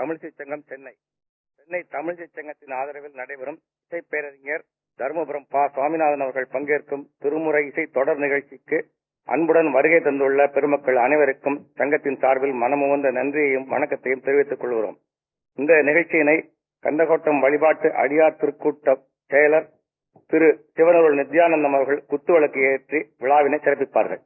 தமிழிசை சங்கம் சென்னை. சென்னை தமிழிசை சங்கத்தின் ஆதரவில் நடைபெறும் இசைப்பேரறிஞர் தருமபுரம் பா. சுவாமிநாதன் அவர்கள் பங்கேற்கும் திருமுறை இசை தொடர் நிகழ்ச்சிக்கு அன்புடன் வருகை தந்துள்ள பெருமக்கள் அனைவருக்கும் சங்கத்தின் சார்பில் மனமுவந்த நன்றியையும் வணக்கத்தையும் தெரிவித்துக் கொள்கிறோம். இந்த நிகழ்ச்சியினை கந்தகோட்டம் வழிபாட்டு அடியார் திருக்கூட்ட செயலர் திரு சிவனருள் நித்யானந்தம் அவர்கள் குத்துவிளக்கு ஏற்றி விழாவினை சிறப்பிப்பார்கள்.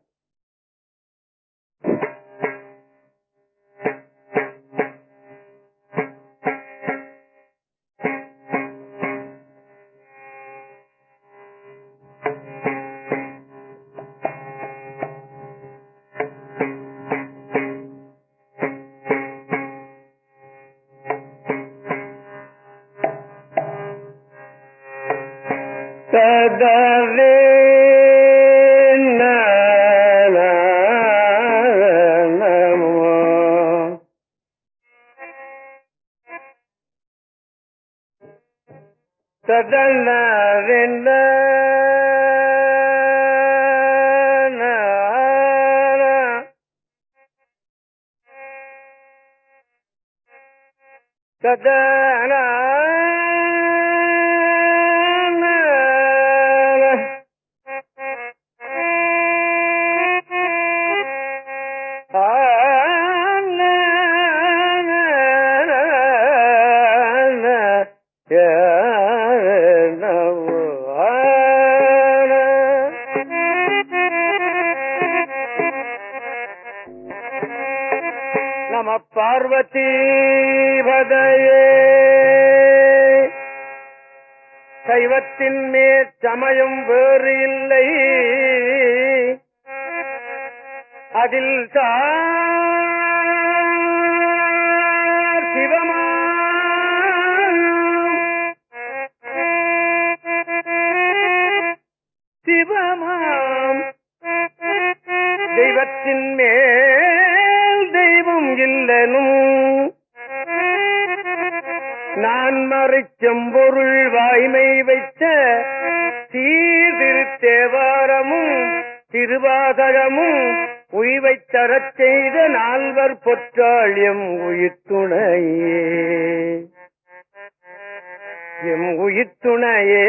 எம் உயிர்த்துணையே.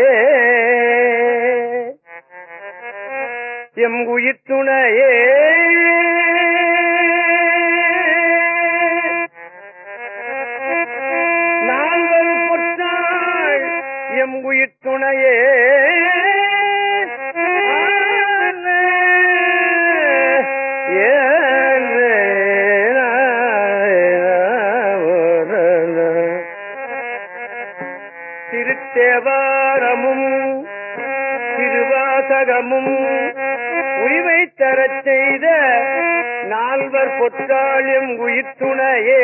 எம் உயிர்த்துணையே. உலகமும் உய்வை தரச் செய்த நால்வர் பொற்றாளியம் உயிர்த்துணையே.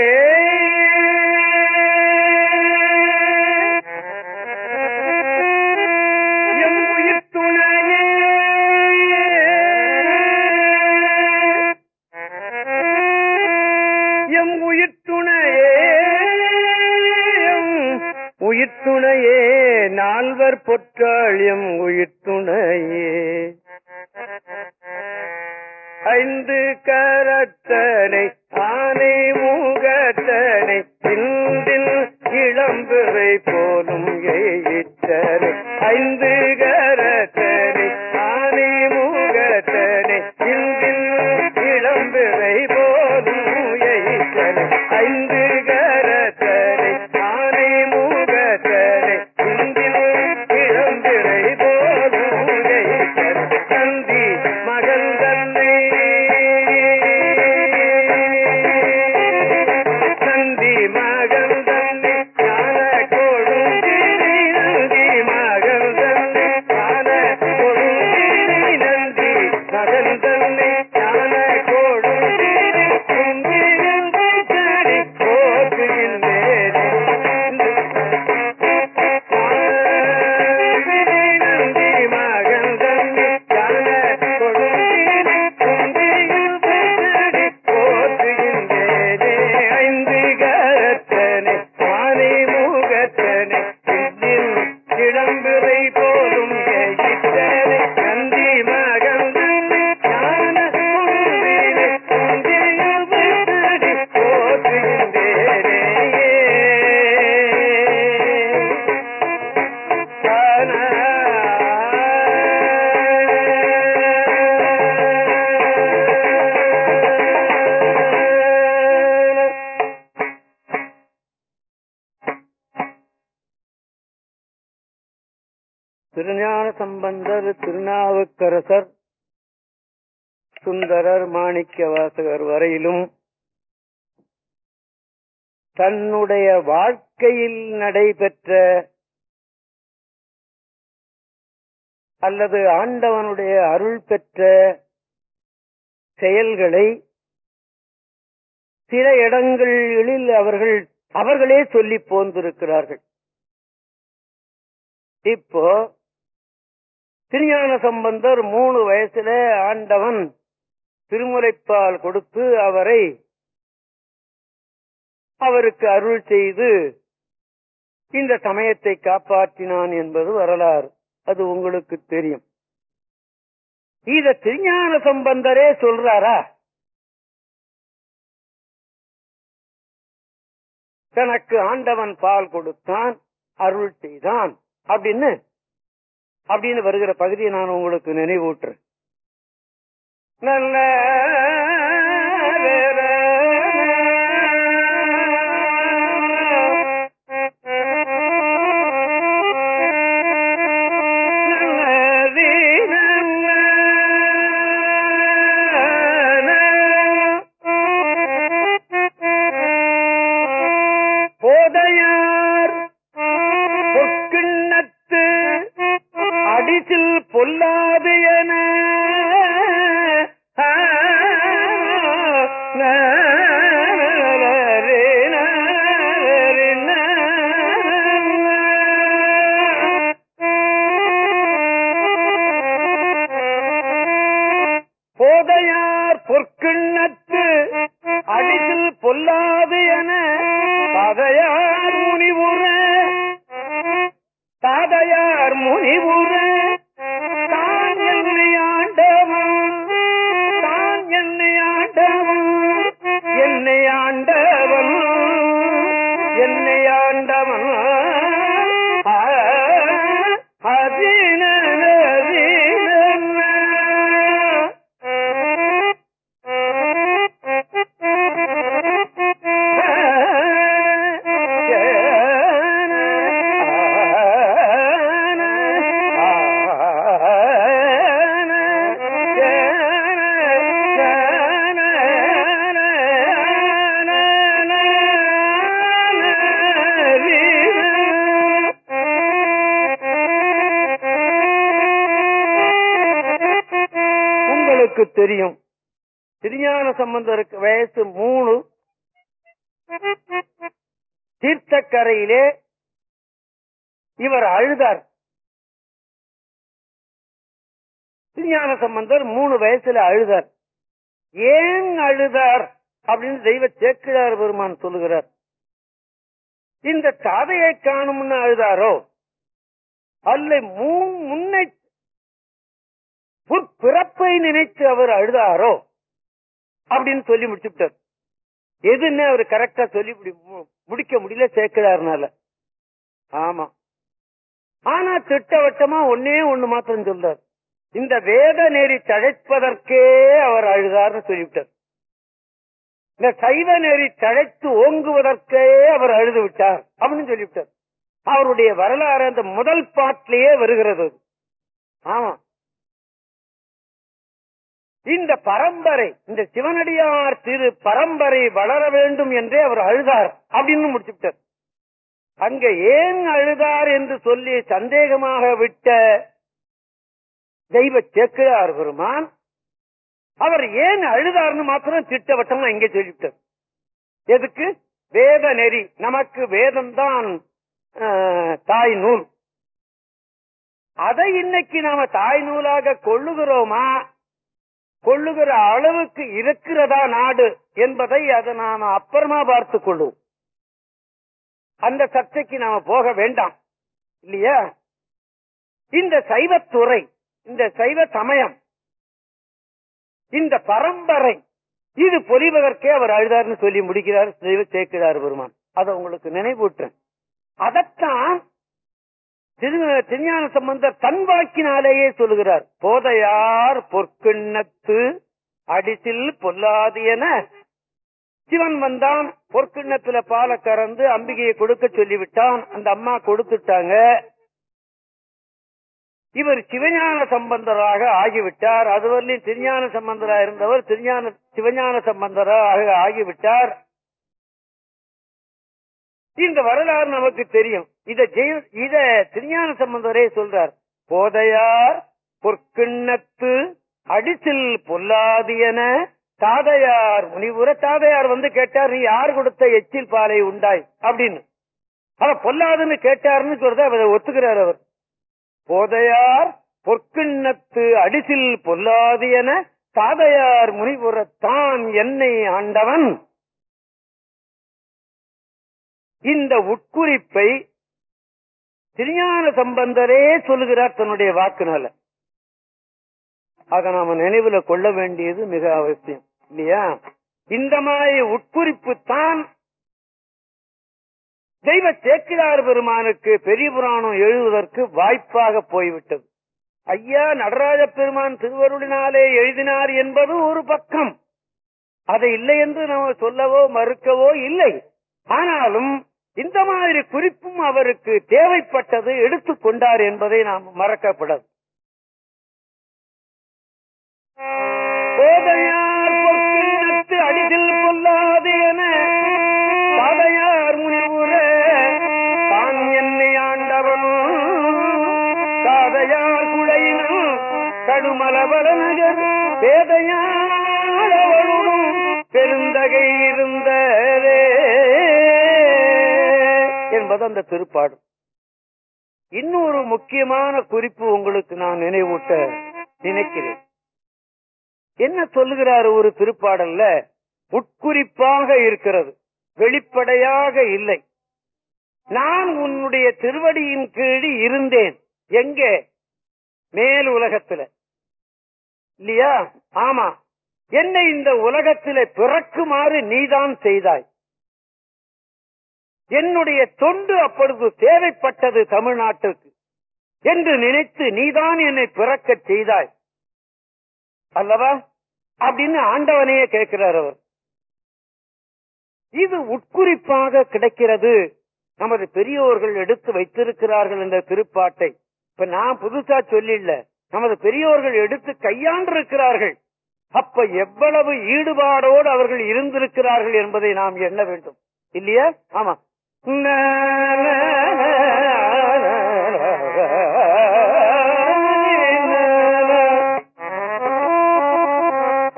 சம்பந்தர் திருநாவுக்கரசர் சுந்தரர் மாணிக்க வாசகர் வரையிலும் தன்னுடைய வாழ்க்கையில் நடைபெற்ற அல்லது ஆண்டவனுடைய அருள் பெற்ற செயல்களை சில இடங்களில் அவர்கள் அவர்களே சொல்லி போந்திருக்கிறார்கள். இப்போ திருஞான சம்பந்தர் மூணு வயசுல ஆண்டவன் திருமுறைப்பால் கொடுத்து அவரை அவருக்கு அருள் செய்து இந்த சமயத்தை காப்பாற்றினான் என்பது வரலாறு. அது உங்களுக்கு தெரியும். இத திருஞான சம்பந்தரே சொல்றாரா? தனக்கு ஆண்டவன் பால் கொடுத்தான் அருள் செய்தான் அப்படின்னு அப்படின்னு வருகிற பகுதியை நான் உங்களுக்கு நினைவூட்டுறேன். நல்ல உங்களுக்கு தெரியும். திருஞான சம்பந்தருக்கு வயசு மூணு. தீர்த்தக்கரையிலே இவர் அழுதார். திருஞான சம்பந்தர் மூணு வயசுல அழுதார். ஏன் அழுதார் அப்படின்னு தெய்வ சேக்கிழார் பெருமான் சொல்லுகிறார். இந்த தாதையை காணும்னு அழுதாரோ? அல்ல முன்னை பிறப்பை நினைத்து அவர் அழுதாரோ அப்படின்னு சொல்லி முடிச்சுட்டார் எதுன்னு அவர் கரெக்டா சொல்லி மு- முடிக்க முடியல சேர்க்கிறாருனால. ஆமா. ஆனா திட்டவட்டமா ஒன்னே ஒண்ணு மாத்திரம் சொல்றார். இந்த வேத நெறி தழைப்பதற்கே அவர் அழுதார்னு சொல்லிவிட்டார். இந்த சைவ நெறி தழைத்து ஓங்குவதற்கே அவர் அழுது விட்டார் அப்படின்னு சொல்லிவிட்டார். அவருடைய வரலாறு அந்த முதல் பாட்டிலேயே வருகிறது. ஆமா. இந்த பரம்பரை இந்த சிவனடியார் திரு பரம்பரை வளர வேண்டும் என்றே அவர் அழுதார் அப்படின்னு முடிச்சுட்டார் அங்க ஏன் அழுதார் என்று சொல்லி சந்தேகமாக விட்ட தெய்வ சேக்கிழார் பெருமான் அவர் ஏன் அழுதார்னு மாத்திரம் திட்டவட்டமா இங்க சொல்லிவிட்டார். எதுக்கு? வேத நெறி நமக்கு வேதம்தான் ஆஹ், தாய் நூல் அதை இன்னைக்கு நாம தாய் நூலாக கொள்ளுகிறோமா? கொள்ளுகிற அளவுக்கு இருக்கிறதா நாடு என்பதை அதை நாம அப்புறமா பார்த்துக் கொள்வோம். அந்த சர்ச்சைக்கு நாம போக வேண்டாம். இல்லையா? இந்த சைவத்துறை இந்த சைவ சமயம் இந்த பரம்பரை இது பொறிவதற்கே அவர் அழுதார்னு சொல்லி முடிக்கிறார் சேர்க்கிறார் பெருமான். அதை உங்களுக்கு நினைவூட்டுறேன். அதத்தான் திருஞான சம்பந்தர் தன் வாக்கினாலேயே சொல்லுகிறார். போதையார் பொற்கிண்ணத்து அடிசில் பொல்லாது என சிவன் வந்தான் பொற்கிண்ணத்துல பாலை கறந்து அம்பிகையை கொடுக்க சொல்லிவிட்டான். அந்த அம்மா கொடுத்துட்டாங்க. இவர் சிவஞான சம்பந்தராக ஆகிவிட்டார். அதுவரையிலும் திருஞான சம்பந்தராக இருந்தவர் திருஞான சிவஞான சம்பந்தராக ஆகிவிட்டார். இந்த வரலாறு நமக்கு தெரியும். இத இத திருஞான சம்பந்தரே சொல்றார். போதையார் பொற்கிண்ணத்து அடிசில் பொல்லாதியன தாதையார் முனிவுர தாதையார் வந்து கேட்டார் நீ யார் கொடுத்த எச்சில் பாலை உண்டாய்? அப்படின்னு. அவ பொல்லாதுன்னு கேட்டாருன்னு சொல்றத அவர் ஒத்துக்கிறார் அவர். போதையார் பொற்கிண்ணத்து அடிசில் பொல்லாதியன தாதையார் முனிவுரத்தான் என்னை ஆண்டவன் இந்த உட்குறிப்பை திருஞான சம்பந்தரே சொல்லுகிறார் தன்னுடைய வாக்குனால. அத நாம நினைவுல கொள்ள வேண்டியது மிக அவசியம் இல்லையா? இந்த மாதிரி உட்குறிப்பு தான் தெய்வ சேக்கிரார் பெருமானுக்கு பெரிய புராணம் எழுதுவதற்கு வாய்ப்பாக போய்விட்டது. ஐயா நடராஜ பெருமான் திருவருளினாலே எழுதினார் என்பது ஒரு பக்கம். அதை இல்லை என்று நம்ம சொல்லவோ மறுக்கவோ இல்லை. ஆனாலும் இந்த மாதிரி குறிப்பும் அவருக்கு தேவைப்பட்டது எடுத்துக் கொண்டார் என்பதை நாம் மறக்கப்படாது என்பது அந்த திருப்பாடு இன்னொரு முக்கியமான குறிப்பு உங்களுக்கு நான் நினைவூட்ட நினைக்கிறேன். என்ன சொல்லுகிறார் ஒரு திருப்பாடல்ல உட்குறிப்பாக இருக்கிறது வெளிப்படையாக இல்லை. நான் உன்னுடைய திருவடியின் கீழ் இருந்தேன். எங்கே? மேல் உலகத்துல. இல்லையா? ஆமா. என்னை இந்த உலகத்தில பிறக்குமாறு நீதான் செய்தாய். என்னுடைய தொண்டு அப்பொழுது தேவைப்பட்டது தமிழ்நாட்டுக்கு என்று நினைத்து நீதான் என்னை பிறக்கச் செய்தாய். அல்லவா? அப்படின்னு ஆண்டவனையே கேட்கிறார் அவர். இது உட்குறிப்பாக கிடைக்கிறது. நமது பெரியோர்கள் எடுத்து வைத்திருக்கிறார்கள் இந்த திருப்பாட்டை. இப்ப நான் புதுசா சொல்லில்ல. நமது பெரியோர்கள் எடுத்து கையாண்டிருக்கிறார்கள். அப்ப எவ்வளவு ஈடுபாடோடு அவர்கள் இருந்திருக்கிறார்கள் என்பதை நாம் எண்ண வேண்டும். இல்லையா? ஆமா.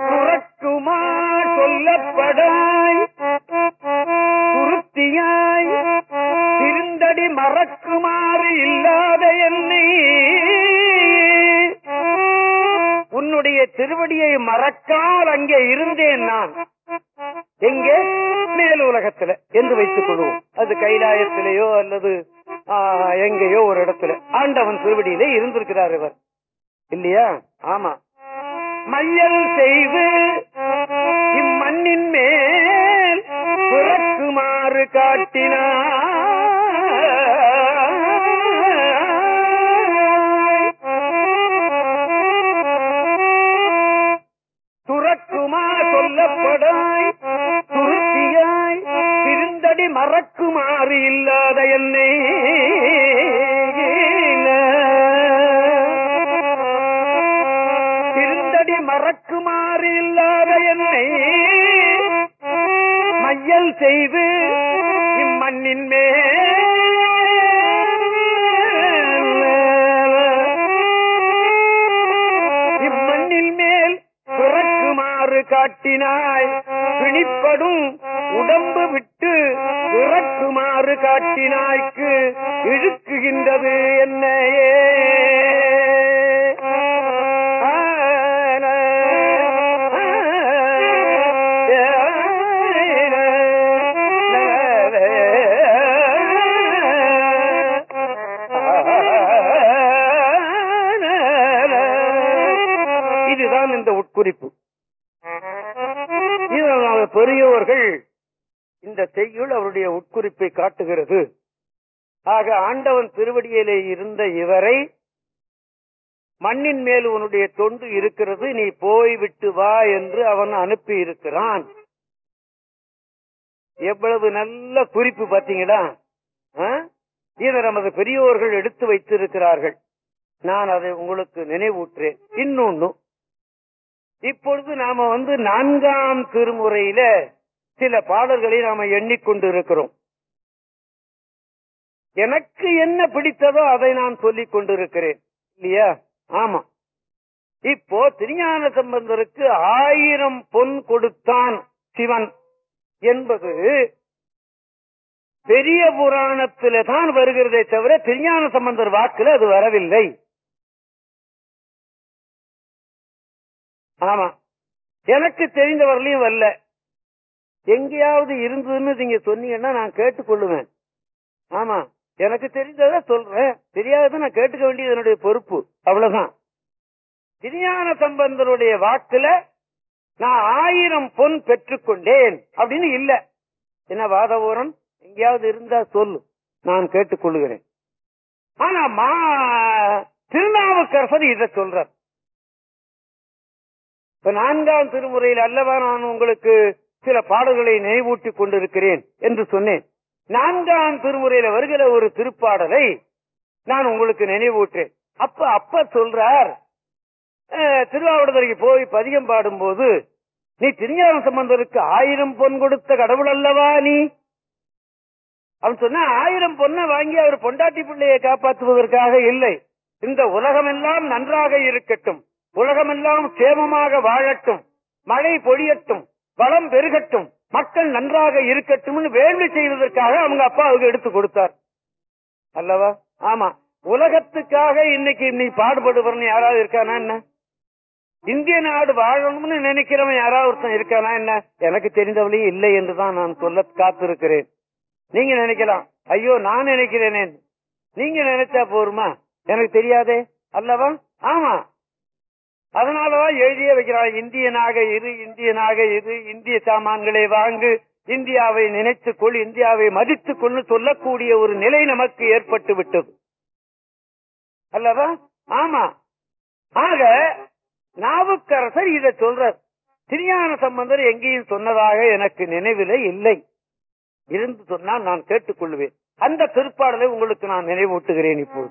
துறக்குமா சொல்லப்படாய் துருத்தியாய் திருந்தடி மறக்குமாறு இல்லாத என்னை. உன்னுடைய திருவடியை மறக்கால் அங்கே இருந்தேன் நான். எங்கே? மேல் உலகத்துல என்று வைத்துக் கொள்வோம். அது கைலாயத்திலேயோ அல்லது எங்கேயோ ஒரு இடத்துல. ஆண்டவன் திருவடியிலே இருந்திருக்கிறார் இவர். இல்லையா? ஆமா. மையல் செய்து இம்மண்ணின் மேல் பிறக்குமாறு காட்டினார். யாரு இல்லாத என்னை. திருந்தடி மறக்குமாறு இல்லாத என்னை. மையல் செய்து இம்மண்ணின் மேல். இம்மண்ணில் மேல் பிறக்குமாறு காட்டினாய். பிணிப்படும் உடம்பு ஆறு காட்டினாய்க்கு இழுக்குகின்றது என்னையே. இதுதான் இந்த உட்குறிப்பு. பெரியோர்கள் இந்த செய்யுள் அவருடைய உட்குறிப்பை காட்டுகிறது. ஆக ஆண்டவன் திருவடியிலே இருந்த இவரை மண்ணின் மேல் உன்னுடைய தொண்டு இருக்கிறது நீ போய்விட்டு வா என்று அவன் அனுப்பி இருக்கிறான் எவ்வளவு நல்ல குறிப்பு பாத்தீங்களா இதை நமது பெரியோர்கள் எடுத்து வைத்திருக்கிறார்கள். நான் அதை உங்களுக்கு நினைவூற்றேன் இன்னொன்னு இப்பொழுது நாம வந்து நான்காம் திருமுறையில சில பாடல்களை நாம எண்ணிக்கொண்டு இருக்கிறோம் எனக்கு என்ன பிடித்ததோ அதை நான் சொல்லிக் கொண்டிருக்கிறேன். இல்லையா? ஆமா. இப்போ திருஞான சம்பந்தருக்கு ஆயிரம் பொன் கொடுத்தான் சிவன் என்பது பெரிய புராணத்தில தான் வருகிறதே தவிர திருஞான சம்பந்தர் வாக்குல அது வரவில்லை. ஆமா. எனக்கு தெரிந்தவர்களையும் வரல. எங்கேயாவது இருந்ததுன்னு நீங்க சொன்னீங்கன்னா நான் கேட்டுக்கொள்ளுவேன். ஆமா எனக்கு தெரிஞ்சதை சொல்றேன். தெரியாததை நான் கேட்டுக்க வேண்டியது என்னுடைய பொறுப்பு. அவ்வளவுதான். திருஞான சம்பந்தருடைய வாக்குல நான் ஆயிரம் பொன் பெற்றுக்கொண்டேன் அப்படின்னு இல்ல. என்ன வாதவூரம் எங்கேயாவது இருந்தா சொல்லு. நான் கேட்டுக்கொள்கிறேன் ஆனா மா திருநாவுக்கரசர் இதை சொல்றார். இப்ப நான்காம் திருமுறையில் அல்லவா நான் உங்களுக்கு சில பாடல்களை நினைவூட்டிக் கொண்டிருக்கிறேன் என்று சொன்னேன். நான்காம் திருமுறையில வருகிற ஒரு திருப்பாடலை நான் உங்களுக்கு நினைவூட்டேன் அப்ப அப்ப சொல்றார் அஹ், போய் பதிகம் பாடும்போது நீ திருஞான சம்பந்தருக்கு ஆயிரம் பொன் கொடுத்த கடவுள் அல்லவா நீ? அவன் சொன்னா ஆயிரம் பொண்ணை வாங்கி அவர் பொண்டாட்டி பிள்ளையை காப்பாற்றுவதற்காக இல்லை. இந்த உலகமெல்லாம் நன்றாக இருக்கட்டும். உலகமெல்லாம் சேமமாக வாழட்டும். மழை பொழியட்டும். வளம் பெருகட்டும் மக்கள் நன்றாக இருக்கட்டும்னு வேள்வி செய்வதற்காக அவங்க அப்பாவுக்கு எடுத்து கொடுத்தார். அல்லவா? ஆமா. உலகத்துக்காக இன்னைக்கு நீ பாடுபடுவர்னு யாராவது இருக்கானா என்ன? இந்திய நாடு வாழணும்னு நினைக்கிறவன் யாராவது ஒருத்தன் இருக்கானா என்ன? எனக்கு தெரிந்தவளையும் இல்லை என்றுதான் நான் சொல்ல காத்திருக்கிறேன். நீங்க நினைக்கலாம். ஐயோ நான் நினைக்கிறேனே. நீங்க நினைச்சா போருமா? எனக்கு தெரியாதே. அல்லவா? ஆமா. அதனாலதான் எழுதியே வைக்கிறான் இந்தியனாக இரு இந்தியனாக இரு இந்திய சாமான்களை வாங்கு இந்தியாவை நினைத்துக்கொள் இந்தியாவை மதித்துக் கொள்ளு சொல்லக்கூடிய ஒரு நிலை நமக்கு ஏற்பட்டு விட்டது. அல்லவா? ஆமா. ஆக நாவுக்கரசர் இதை சொல்றார். திருஞான சம்பந்தர் எங்கேயும் சொன்னதாக எனக்கு நினைவிலே இல்லை. இருந்து சொன்னால் நான் கேட்டுக்கொள்வேன். அந்த திருப்பாடலை உங்களுக்கு நான் நினைவூட்டுகிறேன் இப்போது.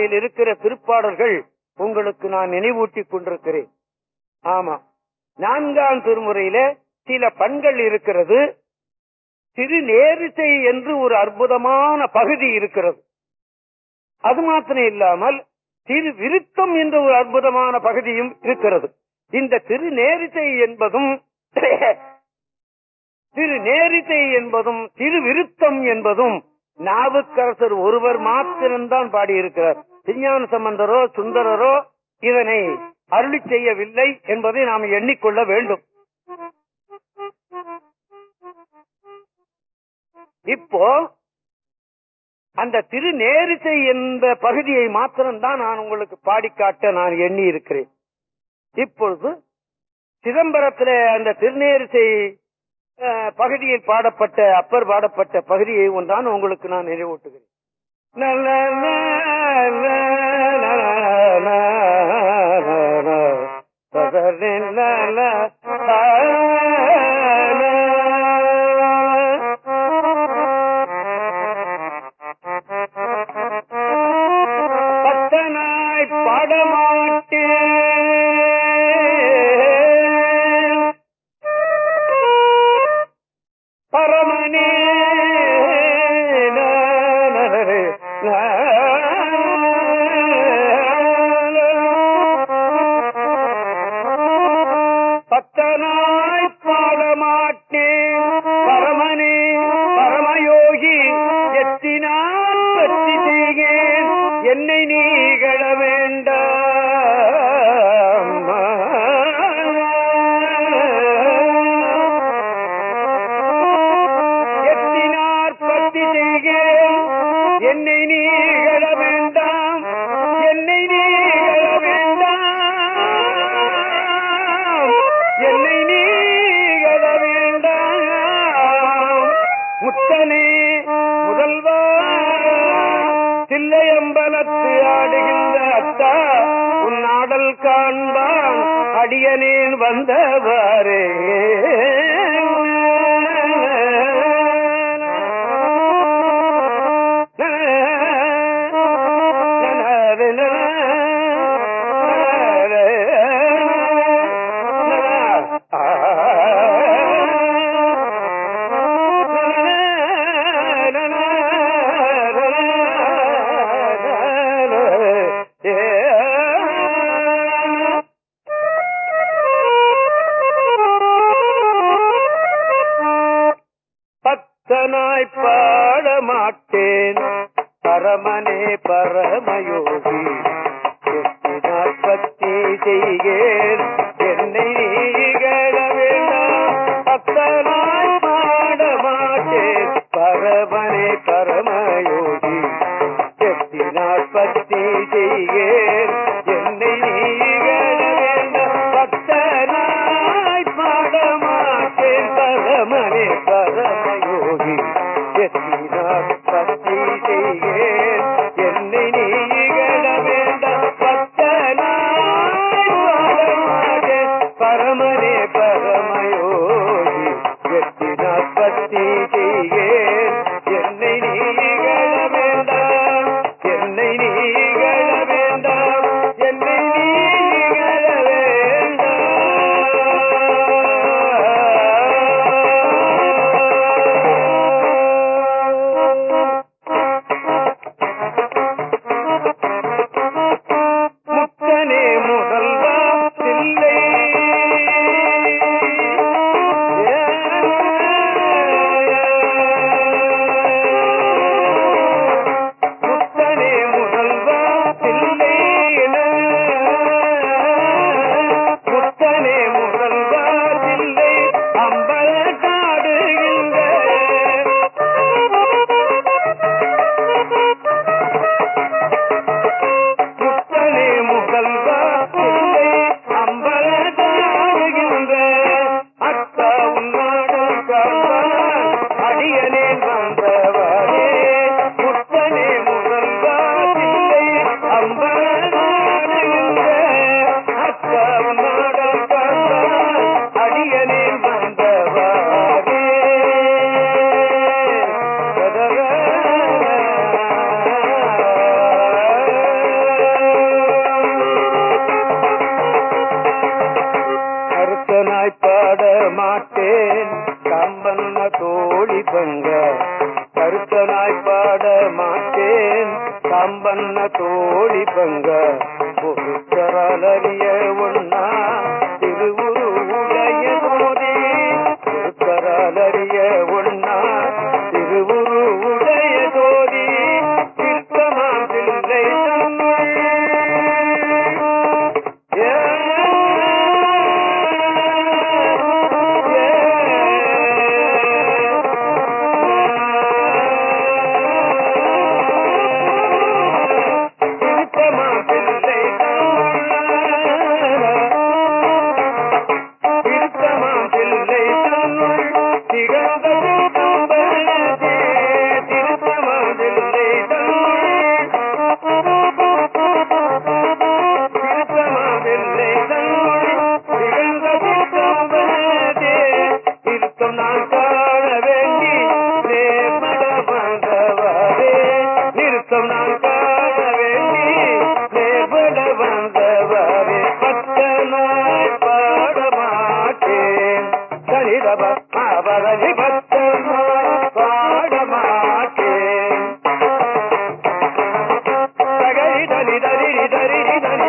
பாதையில் இருக்கிற திருப்பாடல்கள் உங்களுக்கு நான் நினைவூட்டி கொண்டிருக்கிறேன். ஆமா. நான்காம் திருமுறையில சில பண்கள் இருக்கிறது. திரு நேரிசை என்று ஒரு அற்புதமான பகுதி இருக்கிறது. அது மாத்திரம் இல்லாமல் திரு விருத்தம் என்ற ஒரு அற்புதமான பகுதியும் இருக்கிறது. இந்த திரு நேரிசை என்பதும் திரு நேரிசை என்பதும் திரு விருத்தம் என்பதும் நாவுக்கரசர் ஒருவர் மாத்திரம்தான் பாடியிருக்கிறார். விஞ்ஞான சம்பந்தரோ சுந்தரரோ இதனை அருளி செய்யவில்லை என்பதை நாம் எண்ணிக்கொள்ள வேண்டும். இப்போ அந்த திரு நேரிசை என்ற பகுதியை மாத்திரம்தான் நான் உங்களுக்கு பாடிக்காட்ட நான் எண்ணி இருக்கிறேன் இப்பொழுது சிதம்பரத்தில் அந்த திருநேரிசை பகுதியில் பாடப்பட்ட அப்பர் பாடப்பட்ட பகுதியை ஒன்றான் உங்களுக்கு நான் நினைவூட்டுகிறேன். பரமனே No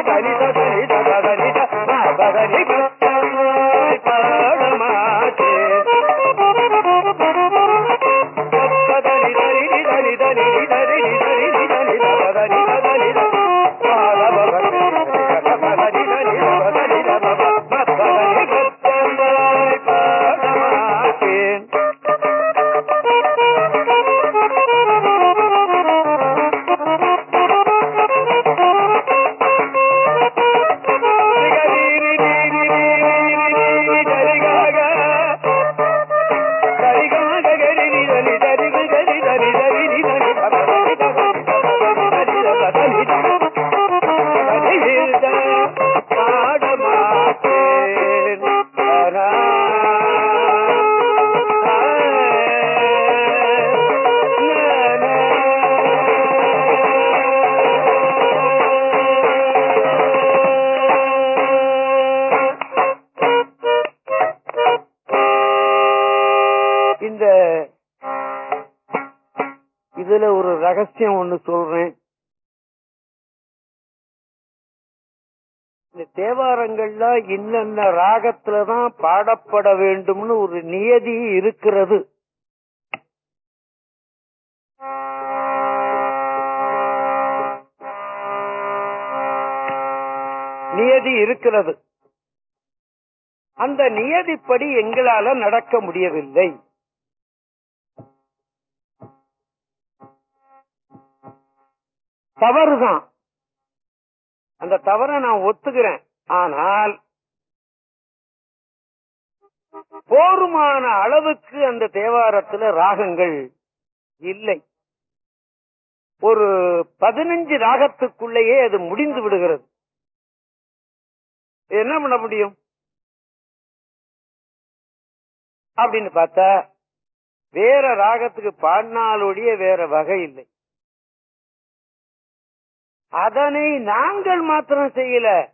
தரி இன்னென்ன ராகத்துலதான் பாடப்பட வேண்டும்னு ஒரு நியதி இருக்கிறது. நியதி இருக்கிறது. அந்த நியதிப்படி எங்களால நடக்க முடியவில்லை. தேவாரத்துல ராகங்கள் இல்லை. ஒரு பதினஞ்சு ராகத்துக்குள்ளேயே அது முடிந்து விடுகிறது. என்ன பண்ண முடியும்? அப்படின்னு பார்த்தா வேற ராகத்துக்கு பாடினாலொழிய வேற வகை இல்லை. அதனை நாங்கள் மாத்திரம் செய்யல.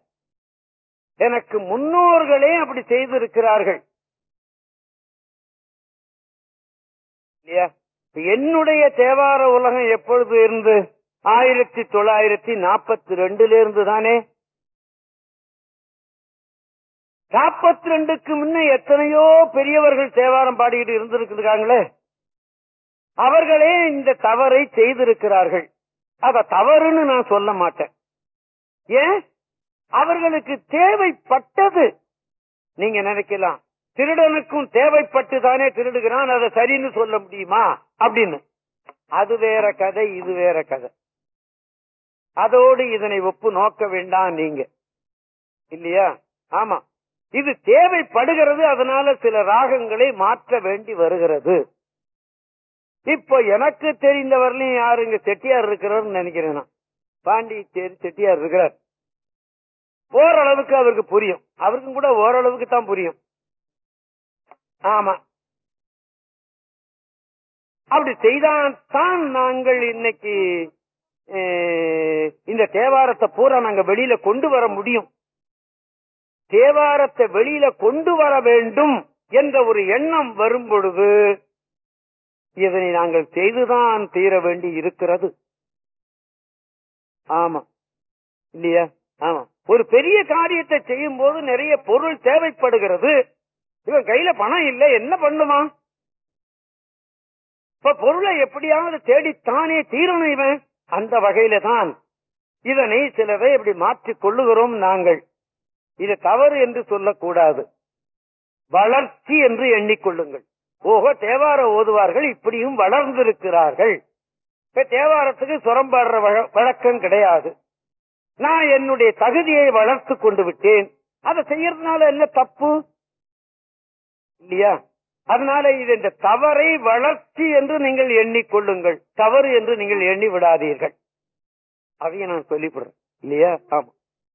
எனக்கு முன்னோர்களே அப்படி செய்திருக்கிறார்கள். இல்லையா? என்னுடைய தேவார உலகம் எப்பொழுது இருந்து? ஆயிரத்தி தொள்ளாயிரத்தி நாற்பத்தி ரெண்டுல இருந்து தானே? நாற்பத்தி ரெண்டுக்கு முன்ன எத்தனையோ பெரியவர்கள் தேவாரம் பாடிக்கிட்டு இருந்திருக்கிறாங்களே. அவர்களே இந்த தவறை செய்திருக்கிறார்கள். அத தவறுன்னு நான் சொல்ல மாட்டேன். ஏன்? அவர்களுக்கு தேவைப்பட்டது. நீங்க நினைக்கலாம். திருடனுக்கும் தேவைப்பட்டு தானே திருடுகிறான் அதை சரின்னு சொல்ல முடியுமா? அப்படின்னு. அது வேற கதை இது வேற கதை. அதோடு இதனை ஒப்பு நோக்க வேண்டாம் நீங்க. இல்லையா? ஆமா. இது தேவைப்படுகிறது அதனால சில ராகங்களை மாற்ற வேண்டி வருகிறது. இப்போ எனக்கு தெரிந்தவரையிலும் யாரு இங்க செட்டியார் இருக்கிறார் நினைக்கிறேன் நான். பாண்டிச்சேரி செட்டியார் இருக்கிறார். ஓரளவுக்கு அவருக்கு புரியும். அவருக்கும் கூட ஓரளவுக்கு தான் புரியும். ஆமா. அப்படி செய்தான் தான் நாங்கள் இன்னைக்கு இந்த தேவாரத்தை பூரா நாங்க வெளியில கொண்டு வர முடியும். தேவாரத்தை வெளியில கொண்டு வர வேண்டும் என்ற ஒரு எண்ணம் வரும் பொழுது இதனை நாங்கள் செய்துதான் தீர வேண்டி இருக்கிறது. ஆமா. இல்லையா? ஆமா. ஒரு பெரிய காரியத்தை செய்யும் போது நிறைய பொருள் தேவைப்படுகிறது. இவன் கையில பணம் இல்ல என்ன பண்ணுமா? இப்ப பொருளை எப்படியாவது தேடித்தானே தீரணும் இவன்? அந்த வகையில தான் இதனை சிலரை இப்படி மாற்றிக் கொள்ளுகிறோம் நாங்கள். இது தவறு என்று சொல்லக்கூடாது. வளர்ச்சி என்று எண்ணிக்கொள்ளுங்கள். ஓஹோ தேவார ஓதுவார்கள் இப்படியும் வளர்ந்திருக்கிறார்கள். இப்ப தேவாரத்துக்கு சுரம்பாடுற வழ- வழக்கம் கிடையாது. நான் என்னுடைய தகுதியை வளர்த்து கொண்டு விட்டேன். அதை செய்யறதுனால என்ன தப்பு? இல்லையா? அதனால இது இந்த தவறை வளர்ச்சி என்று நீங்கள் எண்ணிக்கொள்ளுங்கள். தவறு என்று நீங்கள் எண்ணி விடாதீர்கள். அதையும் நான் சொல்லிவிடுறேன். இல்லையா? ஆமா.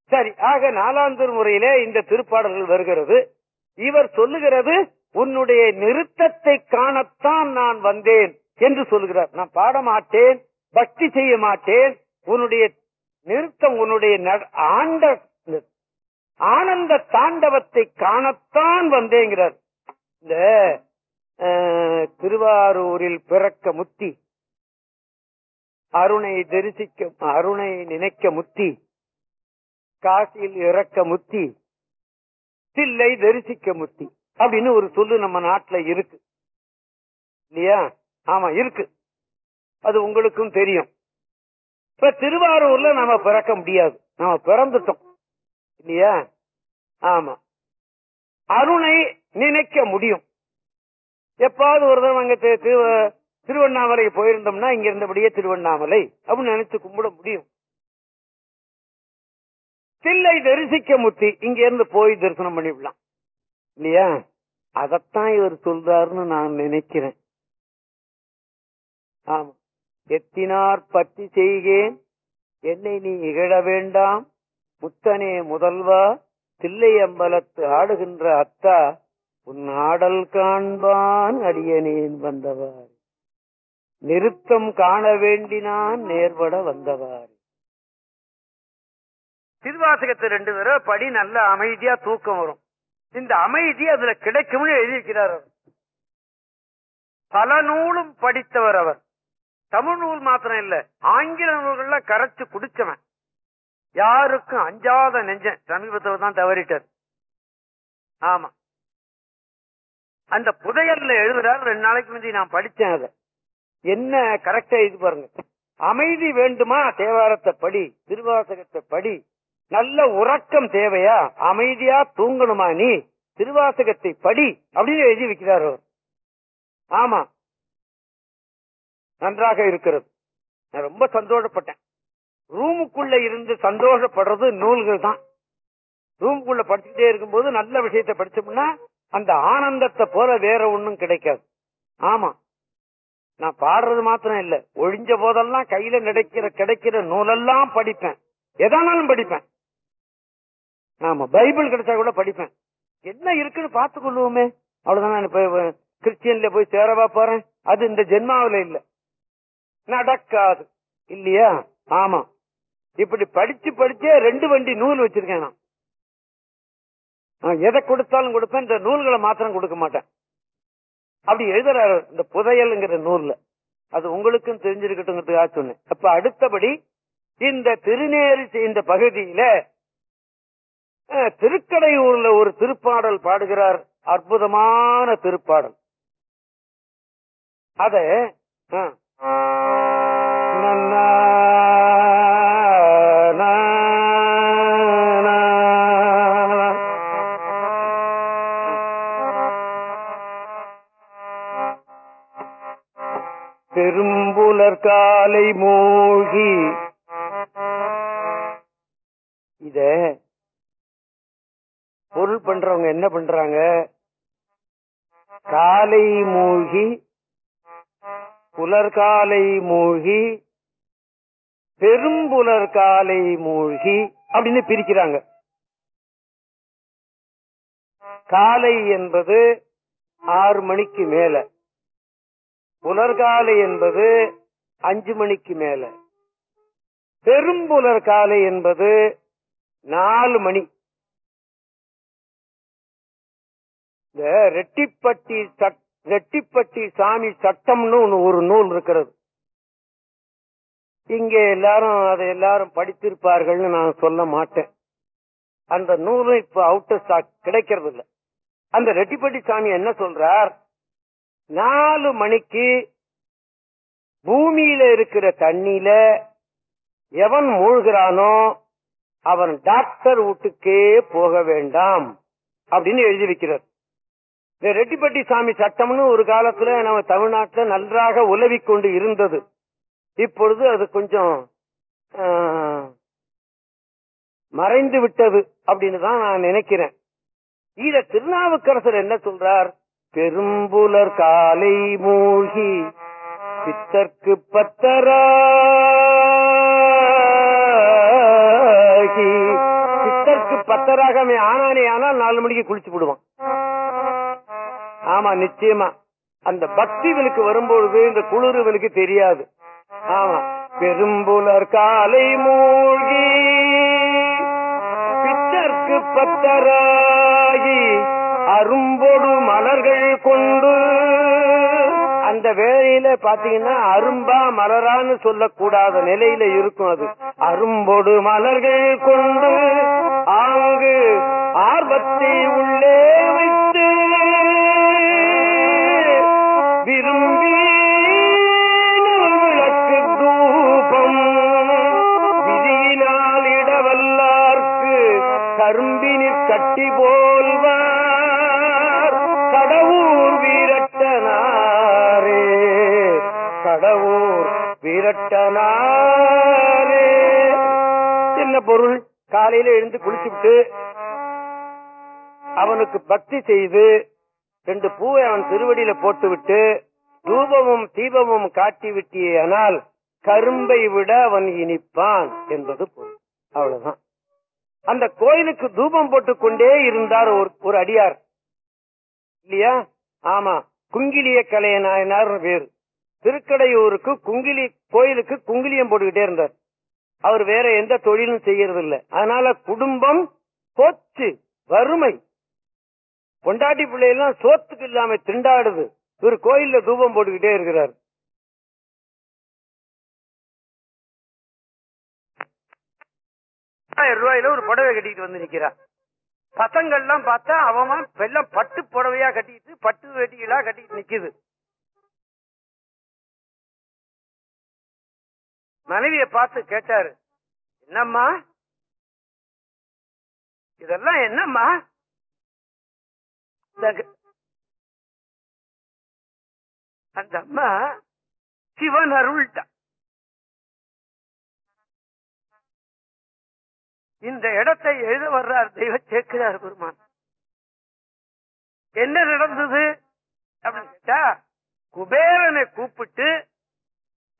சரி ஆக நாலாந்தூர் முறையிலே இந்த திருப்பாடல்கள் வருகிறது. இவர் சொல்லுகிறது உன்னுடைய நிறுத்தத்தை காணத்தான் நான் வந்தேன் என்று சொல்லுகிறார். நான் பாட மாட்டேன் பக்தி செய்ய மாட்டேன். உன்னுடைய நிறுத்தம் உன்னுடைய ஆண்ட ஆனந்த தாண்டவத்தை காணத்தான் வந்தேங்கிறார். இந்த திருவாரூரில் பிறக்க முத்தி அருணை தரிசிக்க அருணை நினைக்க முத்தி காசியில் இறக்க முத்தி தில்லை தரிசிக்க முத்தி அப்படின்னு ஒரு சொல்லு நம்ம நாட்டுல இருக்கு. இல்லையா? ஆமா இருக்கு. அது உங்களுக்கும் தெரியும். இப்ப திருவாரூர்ல நம்ம பிறக்க முடியாது. நம்ம பிறந்துட்டோம். இல்லையா? ஆமா. அருணை நினைக்க முடியும். எப்பாவது ஒரு தடவை அங்க திருவண்ணாமலை போயிருந்தோம்னா இங்க இருந்தபடியே திருவண்ணாமலை அப்படின்னு நினைச்சு கும்பிட முடியும். தில்லை தரிசிக்க முத்தி இங்க இருந்து போய் தரிசனம் பண்ணிவிடலாம் இல்லையா? அதத்தான் இவர் சொல்றாருன்னு நான் நினைக்கிறேன். ஆமா. எத்தினார் பற்றி செய்கேன். என்னை நீ இகழ வேண்டாம். முத்தனே முதல்வா. தில்லை அம்பலத்து ஆடுகின்ற அத்தா உன் ஆடல் காண்பான் அடியனேன் வந்தவார். நிறுத்தம் காண வேண்டினான் நேர்பட வந்தவார். திருவாசகத்தை ரெண்டு தடவை படி நல்ல அமைதியா தூக்கம் வரும். இந்த அமைதி அதுல கிடைக்கும்னு எழுதியிருக்கிறார் அவர். பல நூலும் படித்தவர் அவர். தமிழ் நூல் மாத்திரம் இல்ல ஆங்கில நூல்கள்ல கரைச்சு குடிச்சவன். யாருக்கும் அஞ்சாத நெஞ்சன். சமீபத்தில் தான் தவறிட்டார். ஆமா. அந்த புதையல்ல எழுதுறாரு ரெண்டு நாளைக்கு முந்தி நான் படிச்சேன் அதை. என்ன கரெக்டா இது பாருங்க. அமைதி வேண்டுமா? தேவாரத்தை படி திருவாசகத்தை படி. நல்ல உறக்கம் தேவையா? அமைதியா தூங்கணுமா நீ? திருவாசகத்தை படி அப்படின்னு எழுதி வைக்கிறார் அவர். ஆமா. நன்றாக இருக்கிறது. நான் ரொம்ப சந்தோஷப்பட்டேன். ரூமுக்குள்ள இருந்து சந்தோஷப்படுறது நூல்கள் தான் ரூமுக்குள்ள படிச்சுட்டே இருக்கும்போது நல்ல விஷயத்தை படிச்சோம்னா அந்த ஆனந்தத்தை போல வேற ஒண்ணும் கிடைக்காது. ஆமா. நான் பாடுறது மாத்திரம் இல்ல. ஒழிஞ்ச போதெல்லாம் கையில கிடைக்கிற கிடைக்கிற நூலெல்லாம் படிப்பேன். எதானாலும் படிப்பேன். ஆமா பைபிள் கிடைச்சா கூட படிப்பேன். என்ன இருக்குன்னு பார்த்து கொள்ளுவோமே. அவ்வளவுதான் நான் கிறிஸ்டியன்ல போய் சேரவா போறேன்? அது இந்த ஜென்மாவில இல்ல. நடக்காது. இல்லையா? ஆமா. இப்படி படிச்சு படிச்சே ரெண்டு வண்டி நூல் வச்சிருக்கேன் நான். நான் எதை கொடுத்தாலும் கொடுப்பேன் இந்த நூல்களை மாத்திரம் கொடுக்க மாட்டேன். அப்படி எழுதுறாரு இந்த புதையல்ங்கிற நூல்ல. அது உங்களுக்கும் தெரிஞ்சிருக்கட்டுங்கிறதுக்காக சொன்னேன். அப்ப அடுத்தபடி இந்த திருநேரி இந்த பகுதியில திருக்கடையூர்ல ஒரு திருப்பாடல் பாடுகிறார். அற்புதமான திருப்பாடல். அத மோகி மூழ்கி இத பொருள் பண்றவங்க என்ன பண்றாங்க? காலை மூழ்கி புலர்காலை மூழ்கி பெரும்புலர் காலை மூழ்கி அப்படின்னு பிரிக்கிறாங்க. காலை என்பது ஆறு மணிக்கு மேல புலர்காலை என்பது அஞ்சு மணிக்கு மேல. பெரும்புலர் காலை என்பது நாலு மணி. இந்த ரெட்டிப்பட்டி சட்- ரெட்டிப்பட்டி சாமி சட்டம்னு ஒரு நூல் இருக்கிறது. இங்க எல்லாரும் அதை எல்லாரும் படித்திருப்பார்கள்னு நான் சொல்ல மாட்டேன். அந்த நூலும் இப்ப அவுட் ஸ்டாக் கிடைக்கிறது இல்ல அந்த ரெட்டிப்பட்டி சாமி என்ன சொல்றார்? நாலு மணிக்கு பூமியில இருக்கிற தண்ணியில எவன் மூழ்கிறானோ அவன் டாக்டர் வீட்டுக்கே போக வேண்டாம் அப்படின்னு எழுதி வைக்கிறார். இந்த ரெட்டிப்பட்டி சாமி சட்டம்னு ஒரு காலத்துல நம்ம தமிழ்நாட்டுல நன்றாக உலவிக் கொண்டு இருந்தது. இப்பொழுது அது கொஞ்சம் மறைந்து விட்டது அப்படின்னு தான் நான் நினைக்கிறேன். இத திருநாவுக்கரசர் என்ன சொல்றார்? பெரும்புலர் காலை மூழ்கி பித்தர்க்கு பத்தராகி. பித்தர்க்கு பத்தராக ஆனானே ஆனால் நாலு மணிக்கு குளிச்சு விடுவான். ஆமா நிச்சயமா. அந்த பக்தி இவனுக்கு வரும்பொழுது இந்த குளிர் இவனுக்கு தெரியாது. ஆமா பெரும்புலர் காலை மூழ்கி பித்தர்க்கு பத்தராகி அரும்பொடு மலர்கள் கொண்டு அந்த வேளையில பாத்தீங்கன்னா அரும்பா மலரான்னு சொல்லக்கூடாத நிலையில இருக்கும் அது. அரும்பொடு மலர்கள் கொண்டு ஆங்கு ஆர்வத்தை உள்ளே வைத்து விரும்பி விளக்கு தூபம் விதியினால் இடவல்லார்க்கு கரும்பினிற் கட்டி போல்வார் வீரட்டனாரே என்ன பொருள்? காலையில எழுந்து குளிச்சுட்டு அவனுக்கு பக்தி செய்து ரெண்டு பூவை அவன் திருவடியில போட்டுவிட்டு தூபமும் தீபமும் காட்டி விட்டியனால் கரும்பை விட அவன் இனிப்பான் என்பது பொருள். அவ்வளவுதான். அந்த கோயிலுக்கு தூபம் போட்டுக் கொண்டே இருந்தார் ஒரு ஒரு அடியார். இல்லையா? ஆமா. குங்கிலிய கலைய நாயனார் வேறு திருக்கடையூருக்கு குங்கிலி கோயிலுக்கு குங்கிலியம் போட்டுக்கிட்டே இருந்தார். அவர் வேற எந்த தொழிலும் செய்யறது இல்ல அதனால குடும்பம் போச்சு வறுமை. கொண்டாட்டி பிள்ளையெல்லாம் சோத்துக்கு இல்லாம திண்டாடுது. இவர் கோயில்ல தூபம் போட்டுக்கிட்டே இருக்கிறார். ஆயிரம் ரூபாயில ஒரு புடவை கட்டிட்டு வந்து நிக்கிறா. பசங்கள்லாம் பார்த்தா அவன் வெள்ளம் பட்டு புடவையா கட்டிட்டு பட்டு வெட்டிகளா கட்டிட்டு நிக்குது. மனைவிய பார்த்து கேட்டாரு என்னம்மா? இதெல்லாம் என்னம்மா? அந்த அம்மா சிவன் அருள்டா இந்த இடத்தை எழுத வர்றார் தெய்வ சேர்க்கிறார் பெருமான். என்ன நடந்தது? அப்படின்னு கேட்டா குபேரனை கூப்பிட்டு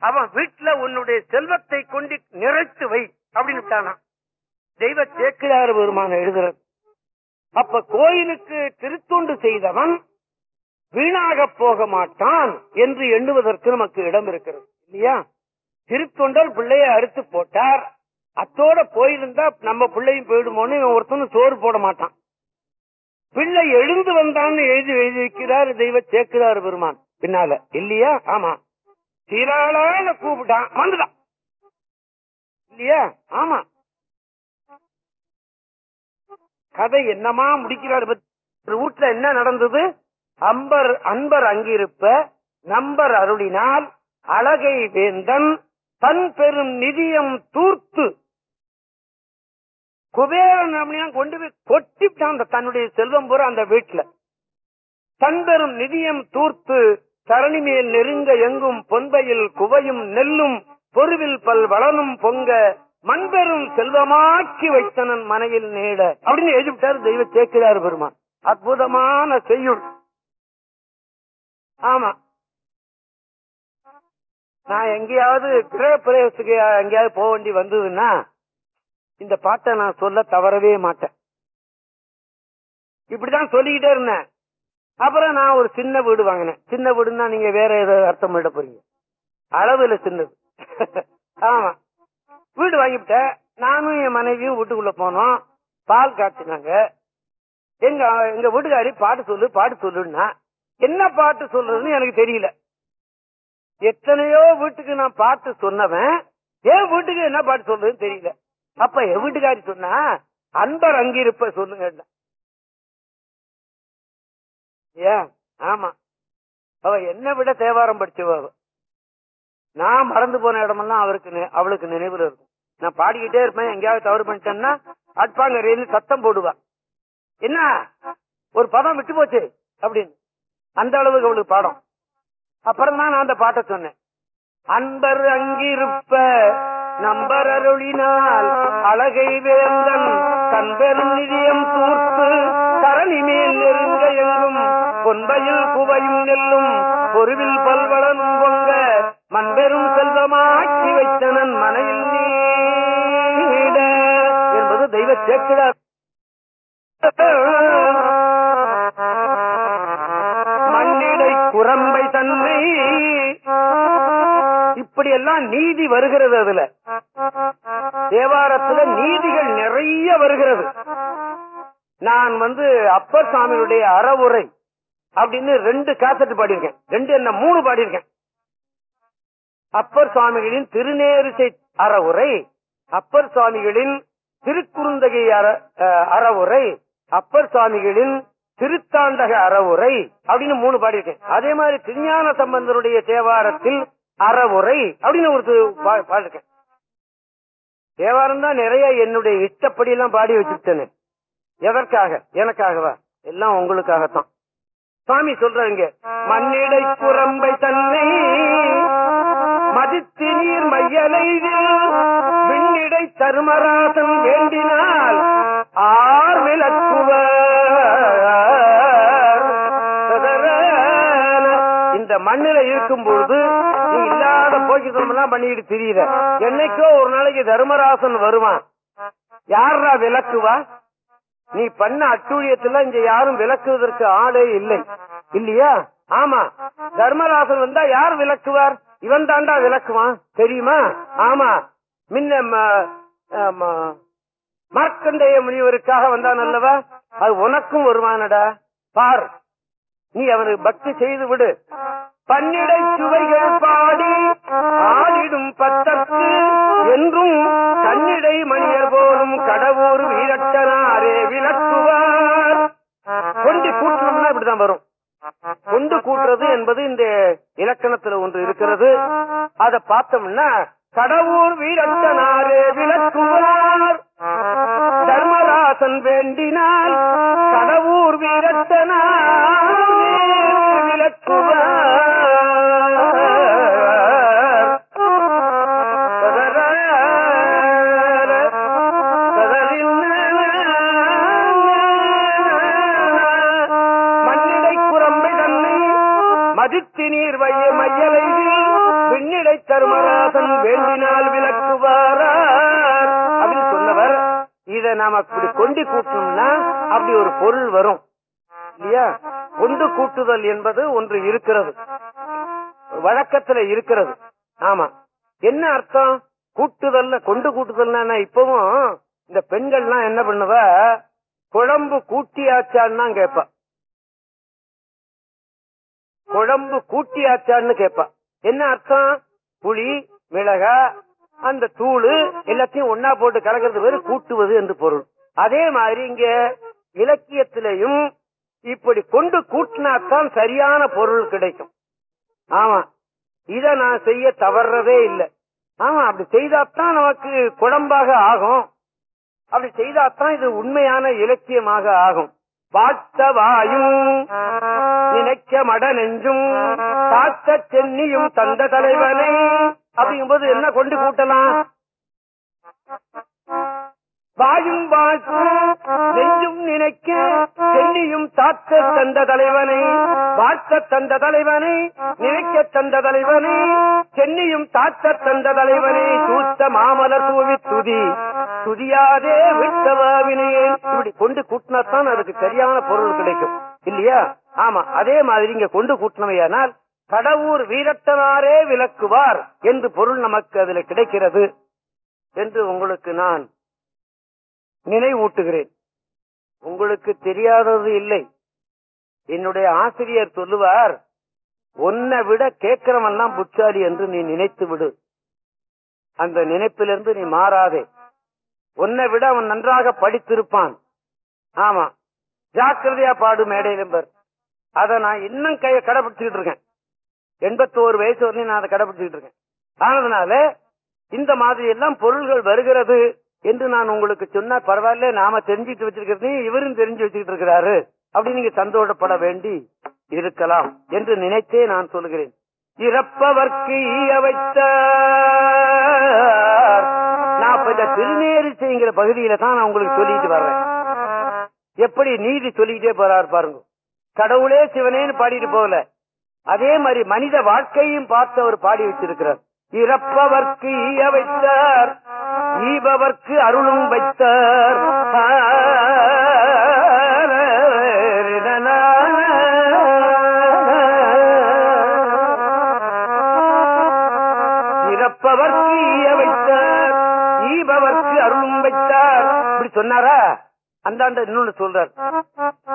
அவன் வீட்டுல உன்னுடைய செல்வத்தை கொண்டு நிறைத்து வை அப்படின்னு விட்டானா? தெய்வ சேக்கிழார் பெருமான எழுதுறது அப்ப கோயிலுக்கு திருத்தொண்டு செய்தவன் வீணாக போக மாட்டான் என்று எண்ணுவதற்கு நமக்கு இடம் இருக்கிறது இல்லையா? திருத்தொண்டர் பிள்ளைய அறுத்து போட்டார். அத்தோட போயிருந்தா நம்ம பிள்ளையும் போயிடுமோன்னு ஒருத்தனும் சோறு போட மாட்டான். பிள்ளை எழுந்து வந்தான்னு எழுதி எழுதி வைக்கிறார் தெய்வ சேர்க்கிறார் பெருமான். பின்னால இல்லையா? ஆமா. திரளான கூப்பிட்டான் வந்துட்டான். இல்லையா? ஆமா. கதை என்னமா முடிக்கிறார் வீட்டுல என்ன நடந்தது? அம்பர் அன்பர் அங்கிருப்ப நம்பர் அருளினால் அழகை வேந்தன் தன் பெரும் நிதியம் தூர்த்து. குபேரன் அப்படின்னா கொண்டு போய் கொட்டிவிட்டான் அந்த தன்னுடைய செல்வம் பூரா அந்த வீட்டுல. தன் பெரும் நிதியம் தூர்த்து தரணி மேல் நெருங்க எங்கும் பொன்பையில் குவையும் நெல்லும் பொருவில் பல் வளனும் பொங்க மண்பெரும் செல்வமாக்கி வைத்தனன் மனையில் நேட. அப்படின்னு எழுதிவிட்டார் தெய்வ கேட்கிறார் பெருமான். அற்புதமான செய்யுள். ஆமா. நான் எங்கேயாவது கிரக பிரவேசத்துக்கு எங்கேயாவது போக வேண்டி வந்ததுன்னா இந்த பாட்டை நான் சொல்ல தவறவே மாட்டேன். இப்படிதான் சொல்லிக்கிட்டே இருந்தேன். அப்புறம் நான் ஒரு சின்ன வீடு வாங்கினேன். சின்ன வீடுன்னா நீங்க வேற ஏதாவது அர்த்தம் விட போறீங்க. அளவுல சின்னது. ஆமா. வீடு வாங்கிவிட்டேன். நானும் என் மனைவியும் வீட்டுக்குள்ள போனோம். பால் காய்ச்சினாங்க. எங்க எங்க வீட்டுக்காரி பாட்டு சொல்லு பாட்டு சொல்லுன்னா என்ன பாட்டு சொல்றதுன்னு எனக்கு தெரியல. எத்தனையோ வீட்டுக்கு நான் பாட்டு சொன்னவன் என் வீட்டுக்கு என்ன பாட்டு சொல்றதுன்னு தெரியல. அப்ப என் வீட்டுக்காரி சொன்னா அன்பர் அங்கிருப்ப சொல்லுங்க ஏன்? ஆமா. அவ என்ன விட தேவாரம் படிச்சவ நான் மறந்து போன இடமெல்லாம் அவருக்கு அவளுக்கு நினைவுல இருக்கும். நான் பாடிக்கிட்டே இருப்பேன் எங்கேயாவது தவறு பண்ணிட்டேன்னா அட்பாங்கரையில சத்தம் போடுவா. என்ன? ஒரு பதம் விட்டு போச்சு அப்படின்னு. அந்த அளவுக்கு அவளுக்கு பாடம். அப்புறம் தான் நான் அந்த பாட்டை சொன்னேன். அன்பர் அங்கிருப்ப நம்பர் அருளினால் அழகை வேந்தன் கண்பெரும் நிதியம் தூர்த்து தரணி மேல் நெருங்க எங்கும் பொன்பையில் குவையும் நெல்லும் பொருவில் பல்வளனும் பொங்க மண்பெரும் செல்வமாக்கி வைத்தனன் மனையில் நீட என்பது தெய்வ சேக்கிடார் மண்ணிடை குரம்பை தன்னை இப்படி எல்லாம் நீதி வருகிறது அதுல. தேவாரத்துல நீதிகள் நிறைய வருகிறது. நான் வந்து அப்பர் சாமியுடைய அறவுரை அப்படின்னு ரெண்டு காசட்டு பாடியிருக்கேன். ரெண்டு என்ன மூணு பாடியிருக்கேன். அப்பர் சுவாமிகளின் திருநேரிசை அறவுரை அப்பர் சுவாமிகளின் திருக்குறுந்தகை அற- அஹ், அறவுரை அப்பர் சுவாமிகளின் திருத்தாண்டக அறவுரை அப்படின்னு மூணு பாடியிருக்கேன். அதே மாதிரி திருஞான சம்பந்தருடைய தேவாரத்தில் அறவுரை அப்படின்னு ஒரு து- பா- பாடியிருக்கேன். தேவாரம் தான் நிறைய என்னுடைய இஷ்டப்படி எல்லாம் பாடி வச்சிருக்கேன் எதற்காக? எனக்காகவா? எல்லாம் உங்களுக்காகத்தான். சாமி சொல்றாங்க மண்ணிடை குரம்பை தன்னை மதித்து நீர் மையலை விண்ணிடை தருமராசன் வேண்டினால் ஆர் விளக்குவர். இந்த மண்ணில இருக்கும் பொழுது இல்லாத போக்கித்தனமெல்லாம் பண்ணிட்டு தெரியுற. என்னைக்கோ ஒரு நாளைக்கு தர்மராசன் வருவான். யாரா விளக்குவா? நீ பண்ண அட்டூழியத்துல இங்க யாரும் விளக்குவதற்கு ஆளே இல்லை. இல்லையா? ஆமா. தர்மராசன் வந்தா யார் விளக்குவார்? இவன் தாண்டா விளக்குவான். தெரியுமா? ஆமா. முன்ன ம- மார்க்கண்டேய முனிவருக்காக வந்தான் அல்லவா? அது உனக்கும் வருவானடா பார். நீ அவனுக்கு பக்தி செய்து விடு. பன்னிடை சுவைகள் பாடி ஆடிடும் பத்தற்கு என்றும் தான் வரும். கொண்டு கூட்டுறது என்பது இந்த இலக்கணத்துல ஒன்று இருக்கிறது. அதை பார்த்தோம்னா கடவுர் வீரத்தனாரே விளக்குவார். தர்மராசன் வேண்டினால் கடவுர் வீரத்தனார் விண்ணிடை வேண்டினால் விளக்குவாரா அப்படின்னு சொன்னவர். இத நாம அப்படி கொண்டு கூட்டணும்னா அப்படி ஒரு பொருள் வரும். இல்லையா? கொண்டு கூட்டுதல் என்பது ஒன்று இருக்கிறது. வழக்கத்துல இருக்கிறது. ஆமா. என்ன அர்த்தம்? கூட்டுதல்ல கொண்டு கூட்டுதல்னா இப்பவும் இந்த பெண்கள்லாம் என்ன பண்ணுவ? குழம்பு கூட்டியாச்சான்னு கேட்பா குழம்பு கூட்டியாச்சான்னு கேட்பா என்ன அர்த்தம்? புளி மிளகா அந்த தூளு எல்லாத்தையும் ஒன்னா போட்டு கலக்கிறது பேரு கூட்டுவது என்று பொருள். அதே மாதிரி இங்க இலக்கியத்திலையும் இப்படி கொண்டு கூட்டினாத்தான் சரியான பொருள் கிடைக்கும். ஆமா. இத நான் செய்ய தவறதே இல்லை. ஆமா அப்படி செய்தாத்தான் நமக்கு குழம்பாக ஆகும். அப்படி செய்தாத்தான் இது உண்மையான இலக்கியமாக ஆகும். வாத்தவாயும் நினைக்க மட நெஞ்சும் தாத்த சென்னியும் தந்த தலைவனை. அப்படிங்கும்போது என்ன கொண்டு கூட்டலாம்? வாயும் வாழ்த்தும் நெஞ்சும் நினைக்க சென்னியும் தாத்த தந்த தலைவனை. வாழ்த்த தந்த தலைவனை நினைக்க தந்த தலைவனை. சென்னியும் தாத்த தந்த தலைவனை. தூத்த மாமலர் தூவி துதி. துதியாதே விட்டவாவினையேன் இப்படி கொண்டு கூட்டினாத்தான் அதுக்கு சரியான பொருள் கிடைக்கும். இல்லையா? ஆமா அதே மாதிரி இங்க கொண்டு கூட்டினவையானால் கடவுர் வீரத்தனாரே விளக்குவார் என்று பொருள் நமக்கு அதுல கிடைக்கிறது என்று உங்களுக்கு நான் நினைவூட்டுகிறேன். உங்களுக்கு தெரியாதது இல்லை. என்னுடைய ஆசிரியர் சொல்லுவார் உன்னை விட கேட்கிறவன் எல்லாம் புட்சாரி என்று நீ நினைத்து விடு அந்த நினைப்பிலிருந்து நீ மாறாதே. உன்னை விட அவன் நன்றாக படித்திருப்பான். ஆமா. ஜாக்கிரதையா பாடு நம்பர் அத நான் இன்னும் கைய கடைபிடிச்சுக்கிட்டு இருக்கேன். எண்பத்தோரு வயசு வரையும் நான் அதை கடைபிடிச்சுக்கிட்டு இருக்கேன். ஆனதுனால இந்த மாதிரி எல்லாம் பொருள்கள் வருகிறது என்று நான் உங்களுக்கு சொன்னா பரவாயில்ல நாம தெரிஞ்சுட்டு வச்சிருக்கிறது இவரும் தெரிஞ்சு வச்சுக்கிட்டு இருக்கிறாரு. அப்படின்னு நீங்க சந்தோஷப்பட வேண்டி இருக்கலாம் என்று நினைத்தே நான் சொல்கிறேன். இறப்பவர்க்கு ஈய அப்ப இந்த திருநேரிசைங்கிற பகுதியில தான் நான் உங்களுக்கு சொல்லிட்டு வர்றேன். எப்படி நீதி சொல்லிக்கிட்டே போறாரு பாருங்க. கடவுளே சிவனேன்னு பாடிட்டு போகல. அதே மாதிரி மனித வாழ்க்கையும் பார்த்து அவர் பாடி வச்சிருக்கிறார். இறப்பவர்க்கு ஈய வைத்தார் ஈபவர்க்கு அருளும் வைத்தார். அந்தாண்ட இன்னொன்னு சொல்றாரு.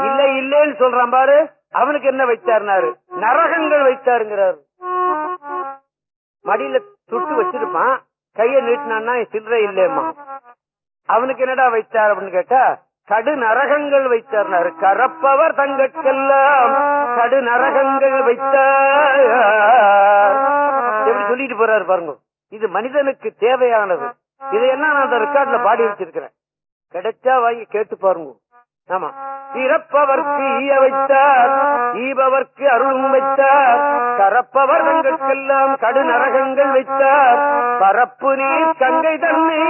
இல்ல இல்லேன்னு சொல்றான் பாரு. அவனுக்கு என்ன வைத்தாருனாரு? நரகங்கள் வைத்தாருங்கிறாரு. மடியில சுட்டு வச்சிருப்பான். கைய நீட்டினான்னா சில்லறை இல்லையம்மா அவனுக்கு என்னடா வைத்தார்? அப்படின்னு கேட்டா கடு நரகங்கள் வைத்தார்னாரு. கரப்பவர் தங்கட்கெல்லாம் கடு நரகங்கள் வைத்தார். எப்படி சொல்லிட்டு போறாரு பாருங்க. இது மனிதனுக்கு தேவையானது. இதையெல்லாம் நான் அந்த ரெக்கார்ட்ல பாடி வச்சிருக்கிறேன். கிடைச்சா வாங்கி கேட்டு பாருங்க. ஆமா. இறப்பவர்க்கு ஈய வைத்தார் ஈபவர்க்கு அருளும் வைத்தார் கரப்பவர் தங்களுக்கெல்லாம் கடு நரகங்கள் வைத்தார் பரப்பு நீர் கங்கை தன்னை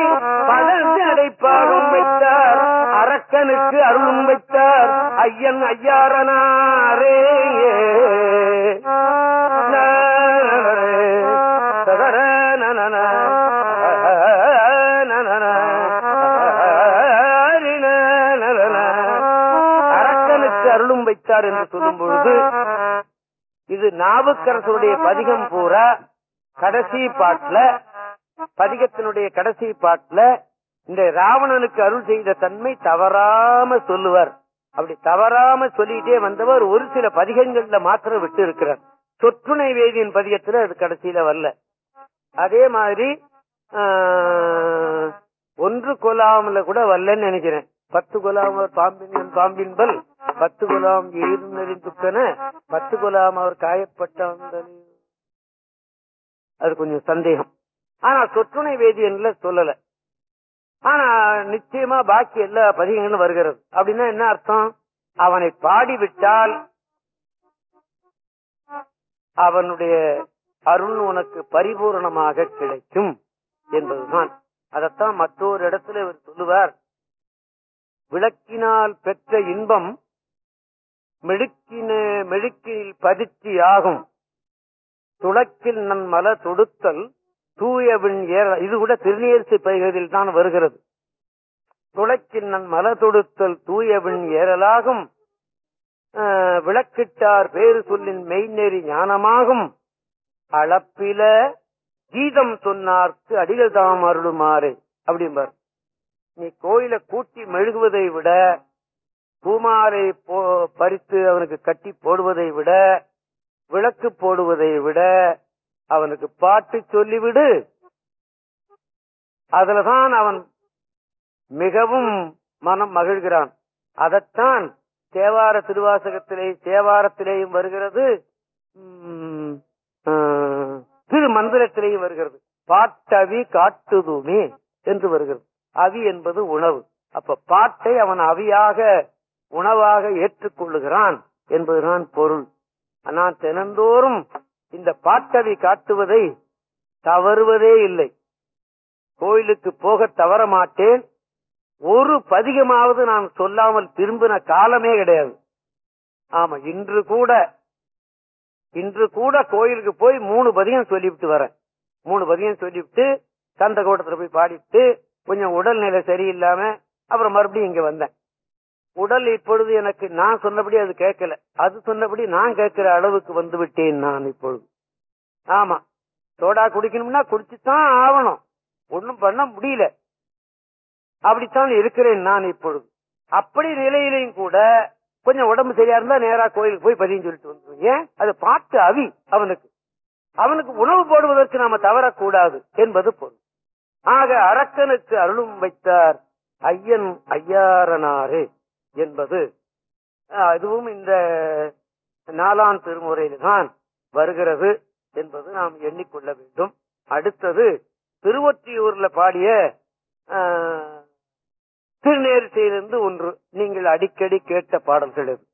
பலர்ந்து அடைப்பாரும் வைத்தார் அரக்கனுக்கு அருளும் வைத்தார் ஐயன் ஐயாரனாரே. சொல்லும் இது நாவுக்கரசருடைய பதிகம் பூரா கடைசி பாட்டுல பதிகத்தினுடைய கடைசி பாட்டுல இந்த ராவணனுக்கு அருள் செய்த தன்மை தவறாம சொல்லுவார். அப்படி தவறாம சொல்லிட்டே வந்தவர் ஒரு சில பதிகங்கள்ல மாத்திரம் விட்டு இருக்கிறார் சொற்றுணை வேதியின் பதிகத்துல அது கடைசியில வரல. அதே மாதிரி ஒன்று கொலாமல கூட வரலன்னு நினைக்கிறேன். பத்து கொலாமல் பாம்பின் பாம்பின்பல் பத்து கொலாம் ஈர்நெறிந்துக்கன பத்து கொலாம் அவர் காயப்பட்ட அது கொஞ்சம் சந்தேகம். ஆனா சொற்றுணை வேதியன்ல சொல்லல. ஆனா நிச்சயமா பாக்கி எல்லா பதிகங்களும் வருகிறது. அப்படின்னா என்ன அர்த்தம்? அவனை பாடிவிட்டால் அவனுடைய அருள் உனக்கு பரிபூரணமாக கிடைக்கும் என்பதுதான். அதத்தான் மற்றொரு இடத்துல இவர் சொல்லுவார். விளக்கினால் பெற்ற இன்பம் மெழுக்கின மெழுக்கில் பருத்தி ஆகும் துளக்கில் நன் மல தொடுத்தல் தூயவின் ஏற இது கூட திருநீர்ச்சி பைகளில் தான் வருகிறது. துளக்கில் நன் மல தொடுத்தல் தூயவின் ஏறலாகும். விளக்கிட்டார் பேரு சொல்லின் மெய்நெறி ஞானமாகும். அளப்பில கீதம் சொன்னார்க்கு அடிகள் தாம் அருளுமாறு அப்படிம்பார். நீ கோயில கூட்டி மெழுகுவதை விட பூமாலை போ- பறித்து அவனுக்கு கட்டி போடுவதை விட விளக்கு போடுவதை விட அவனுக்கு பாட்டு சொல்லிவிடு. அதுலதான் அவன் மிகவும் மனம் மகிழ்கிறான். அதைத்தான் தேவார திருவாசகத்திலே தேவாரத்திலேயும் வருகிறது. திரு மந்திரத்திலேயும் வருகிறது. பாட்டவி காட்டுதுமே என்று வருகிறது. அவி என்பது உணவு. அப்ப பாட்டை அவன் அவியாக உணவாக ஏற்றுக்கொள்ளுகிறான் என்பதுதான் பொருள். ஆனால் தினந்தோறும் இந்த பாட்டவி காட்டுவதை தவறுவதே இல்லை. கோயிலுக்கு போக தவற மாட்டேன். ஒரு பதிகமாவது நான் சொல்லாமல் திரும்பின காலமே கிடையாது. ஆமா இன்று கூட இன்று கூட கோயிலுக்கு போய் மூணு பதிகம் சொல்லிவிட்டு வரேன். மூணு பதிகம் சொல்லிவிட்டு சந்த கூட்டத்துல போய் பாடிட்டு கொஞ்சம் உடல்நிலை சரியில்லாம அப்புறம் மறுபடியும் இங்க வந்தேன். உடல் இப்பொழுது எனக்கு நான் சொன்னபடி அது கேட்கல. அது சொன்னபடி நான் கேட்கிற அளவுக்கு வந்து விட்டேன் நான் இப்பொழுது. ஆமா. சோடா குடிக்கணும்னா குடிச்சுதான் ஆகணும். ஒன்னும் பண்ண முடியல. அப்படித்தான் இருக்கிறேன் நான் இப்பொழுது. அப்படி நிலையிலையும் கூட கொஞ்சம் உடம்பு சரியா இருந்தா நேரா கோயிலுக்கு போய் பதியும் சொல்லிட்டு வந்துடும் ஏன்? அது பாட்டு அவி அவனுக்கு. அவனுக்கு உணவு போடுவதற்கு நாம தவறக்கூடாது என்பது பொருள். ஆக அரக்கனுக்கு அருளும் வைத்தார் ஐயன் ஐயாரனாரே. என்பது அதுவும் இந்த நாலாம் திருமுறையில்தான் வருகிறது என்பது நாம் எண்ணிக்கொள்ள வேண்டும். அடுத்தது திருவொற்றியூர்ல பாடிய திருநேரிசையிலிருந்து ஒன்று நீங்கள் அடிக்கடி கேட்ட பாடல்கள் இது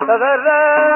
ஓம்பினேன்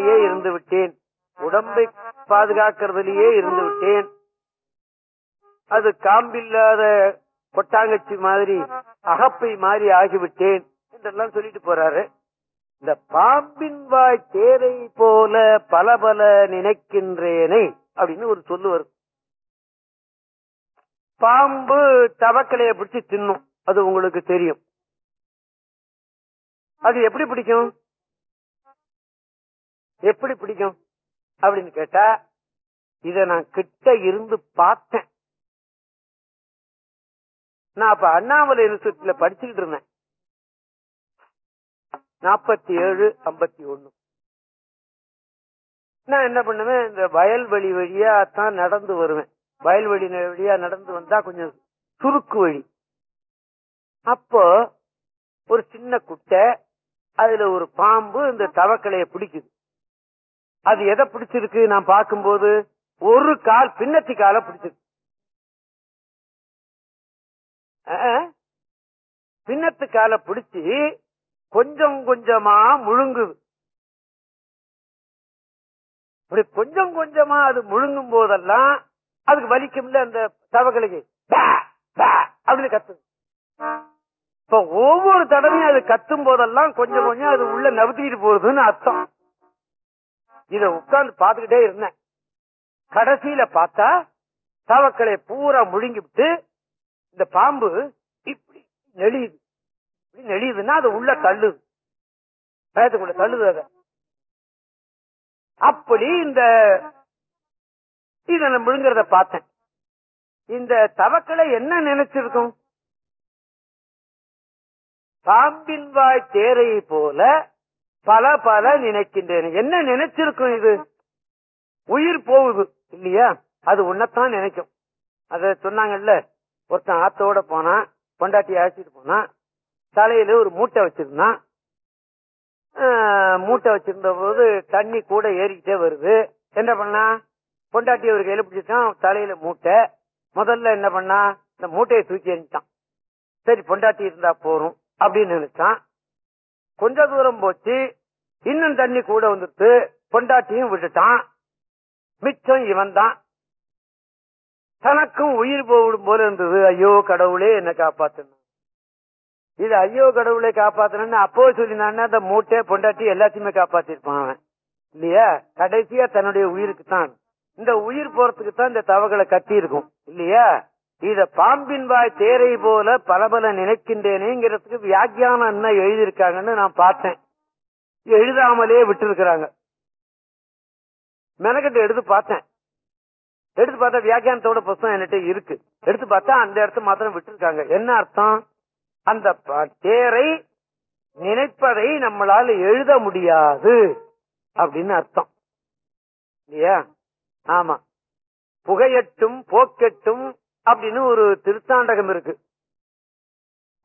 ஓம்புறதிலேயே இருந்து விட்டேன் உடம்பை பாதுகாக்கிறதுலயே இருந்து விட்டேன் அது காம்பில்லாத கொட்டாங்கச்சி மாதிரி அகப்பை மாறி ஆகிவிட்டேன் என்றெல்லாம் சொல்லிட்டு போறாரு. இந்த பாம்பின் வாய் தேரை போல பல பல நினைக்கின்றேனே அப்படின்னு ஒரு சொல்லு வரும். பாம்பு தவக்கலையை பிடிச்சு தின்னும். அது உங்களுக்கு தெரியும். அது எப்படி பிடிக்கும்? எப்படி பிடிக்கும்? அப்படின்னு கேட்டா இத நான் கிட்ட இருந்து பார்த்தேன். நான் அப்ப அண்ணாமலை யூனிவர்சிட்டியில படிச்சுக்கிட்டு இருந்தேன். நாற்பத்தி ஏழு ஐம்பத்தி ஒண்ணு நான் என்ன பண்ணுவேன்? இந்த வயல்வெளி வழியா தான் நடந்து வருவேன். வயல்வெளி வழியா நடந்து வந்தா கொஞ்சம் சுருக்கு வழி. அப்போ ஒரு சின்ன குட்டை அதுல ஒரு பாம்பு இந்த தவக்கலைய பிடிக்குது. அது எதை பிடிச்சிருக்கு? நான் பார்க்கும்போது ஒரு கால் பின்னத்தி கால பிடிச்சிருக்கு. பின்னத்து கால பிடிச்சி கொஞ்சம் கொஞ்சமா முழுங்குது. இப்படி கொஞ்சம் கொஞ்சமா அது முழுங்கும் போதெல்லாம் அதுக்கு வலிக்கும்ல அந்த தவக்கலைக்கு அப்படின்னு கத்து இப்ப ஒவ்வொரு தடவையும் அது கத்தும் போதெல்லாம் கொஞ்சம் கொஞ்சம் அது உள்ள நவுத்திட்டு போகுதுன்னு அர்த்தம். இத உட்கார்ந்து பாத்துக்கிட்டே இருந்தேன். கடைசியில பார்த்தா தவக்களை பூரா முழுங்கி விட்டு இந்த பாம்பு இப்படி நெளியுது. இப்படி நெளியுதுன்னா அது உள்ள தள்ளுது. பயத்துக்குள்ள தள்ளுது அத. அப்படி இந்த இத முழுங்கிறத பார்த்தேன். இந்த தவக்களை என்ன நினைச்சிருக்கும்? பாம்பின் வாய் தேரை போல பல பல நினைக்கின்றேன். என்ன நினைச்சிருக்கும் இது? உயிர் போகுது இல்லையா? அது உன்னத்தான் நினைக்கும். அத சொன்னாங்கல்ல ஒருத்தன் ஆத்தோட போனா பொண்டாட்டி அழைச்சிட்டு போனா தலையில ஒரு மூட்டை வச்சிருந்தான் மூட்டை வச்சிருந்த போது தண்ணி கூட ஏறிக்கிட்டே வருது. என்ன பண்ணா? பொண்டாட்டி ஒரு கையில பிடிச்சிட்டான் தலையில மூட்டை. முதல்ல என்ன பண்ணா? இந்த மூட்டையை தூக்கி எறிஞ்சிட்டான். சரி பொண்டாட்டி இருந்தா போறோம் அப்படின்னு நினைச்சான். கொஞ்ச தூரம் போச்சு இன்னும் தண்ணி கூட வந்துட்டு பொண்டாட்டியும் விட்டுட்டான். மிச்சம் இவன் தான் தனக்கும் உயிர் போடும் போல இருந்தது. ஐயோ கடவுளே என்ன காப்பாத்தணும் இது ஐயோ கடவுளை காப்பாத்தணும்னு அப்போ சொல்லினான்னா அந்த மூட்டை பொண்டாட்டி எல்லாத்தையுமே காப்பாத்திருப்பான் அவன். இல்லையா? கடைசியா தன்னுடைய உயிருக்கு தான் இந்த உயிர் போறதுக்கு தான் இந்த தவகளை கட்டி இருக்கும் இல்லையா? இத பாம்பின் வாய் தேரை போல பல பல நினைக்கின்றேனேங்கிறதுக்கு வியாக்கியானம் என்ன எழுதியிருக்காங்கன்னு நான் பார்த்தேன். எழுதாமலே விட்டு இருக்கிறாங்க எடுத்து பார்த்தேன். எடுத்து பார்த்தா வியாக்கியானத்தோட புஸ்தகம் என்கிட்ட இருக்கு. எடுத்து பார்த்தா அந்த இடத்த மாத்திரம் விட்டுருக்காங்க. என்ன அர்த்தம்? அந்த ப- தேரை நினைப்பதை நம்மளால எழுத முடியாது அப்படின்னு அர்த்தம். இல்லையா? ஆமா. புகையட்டும் போக்கெட்டும் அப்படின்னு ஒரு திருத்தாண்டகம் இருக்கு.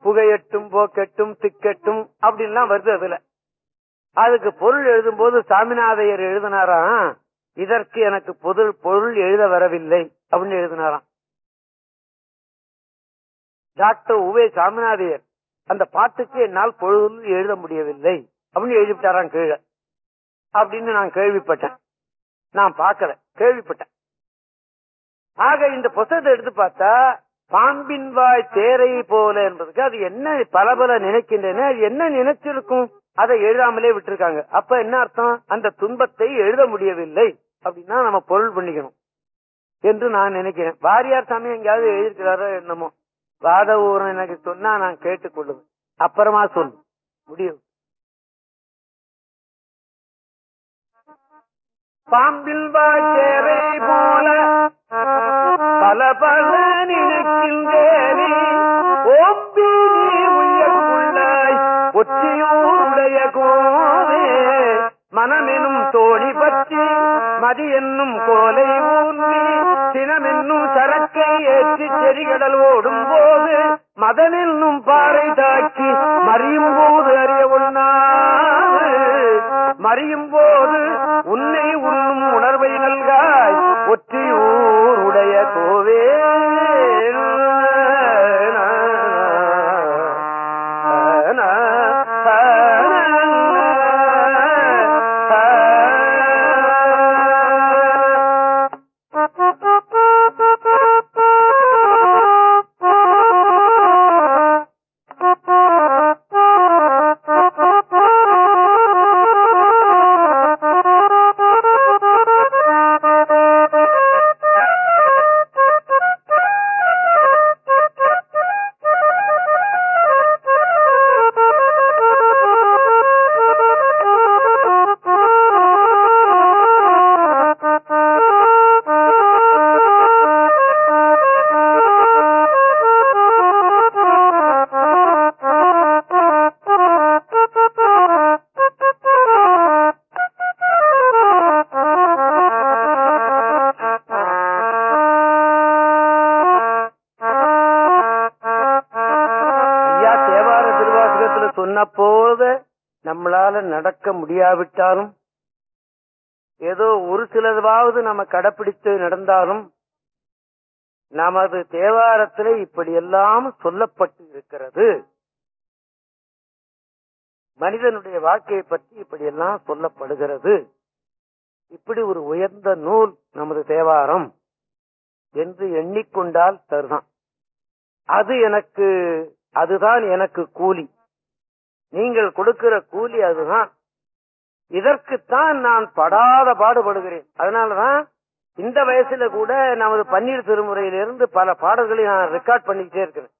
புகையட்டும் போக்கெட்டும் திக்கட்டும் அப்படின்லாம் வருது அதுல. அதுக்கு பொருள் எழுதும் போது சாமிநாதையர் எழுதினாராம் இதற்கு எனக்கு பொருள் பொருள் எழுத வரவில்லை அப்படின்னு எழுதினாராம். டாக்டர் உவே சாமிநாதையர் அந்த பாட்டுக்கு என்னால் பொழுது எழுத முடியவில்லை அப்படின்னு எழுதிவிட்டாராம் கீழே. அப்படின்னு நான் கேள்விப்பட்டேன். நான் பார்க்கல கேள்விப்பட்டேன். ஆக இந்த புத்தகத்தை எடுத்து பார்த்தா பாம்பின் வாய் தேரை போல என்பதுக்கு அது என்ன பல பல நினைக்கின்றன அது என்ன நினைச்சிருக்கும்? அதை எழுதாமலே விட்டுருக்காங்க. அப்ப என்ன அர்த்தம்? அந்த துன்பத்தை எழுத முடியவில்லை. அப்படின்னா நம்ம பொருள் பண்ணிக்கணும். என்று நான் நினைக்கிறேன். வாரியார் சாமி எங்கேயாவது எழுதியிருக்கிறாரோ என்னமோ. வாத ஊரம் எனக்கு சொன்னா நான் கேட்டுக்கொள்ளுவேன். அப்புறமா சொல்லு முடியும். பாம்பில் வாச்சேரை போல பல பல நினைக்கின்றேனே ஓம்பி நீ உய்யக்குள்ளாய் ஒற்றியூருடைய கோவே மனமெனும் தோணி பற்றி மதி என்னும் கோலை ஊன்றி சினமென்னும் சரக்கை ஏற்றி செறிகடல் ஓடும் போது மதனின்னும் பாறை தாக்கி மறியும் போது அறிய ஒண்ணாது மறியும் போது உன்னை உண்ணும் உணர்வை நல்காய் ஒற்றியூருடைய கோவே. முடியாவிட்டாலும் ஏதோ ஒரு சிலதாவது நம்ம கடைப்பிடித்து நடந்தாலும் நமது தேவாரத்தில் இப்படி எல்லாம் சொல்லப்பட்டு இருக்கிறது. மனிதனுடைய வாழ்க்கையை பற்றி இப்படி எல்லாம் சொல்லப்படுகிறது. இப்படி ஒரு உயர்ந்த நூல் நமது தேவாரம் என்று எண்ணிக்கொண்டால் தருதான் அது எனக்கு அதுதான் எனக்கு கூலி. நீங்கள் கொடுக்கிற கூலி அதுதான். இதற்குத்தான் நான் படாத பாடுபடுகிறேன். அதனாலதான் இந்த வயசுல கூட நமது பன்னீர் திருமுறையிலிருந்து பல பாடல்களை நான் ரெக்கார்ட் பண்ணிக்கிட்டே இருக்கிறேன்.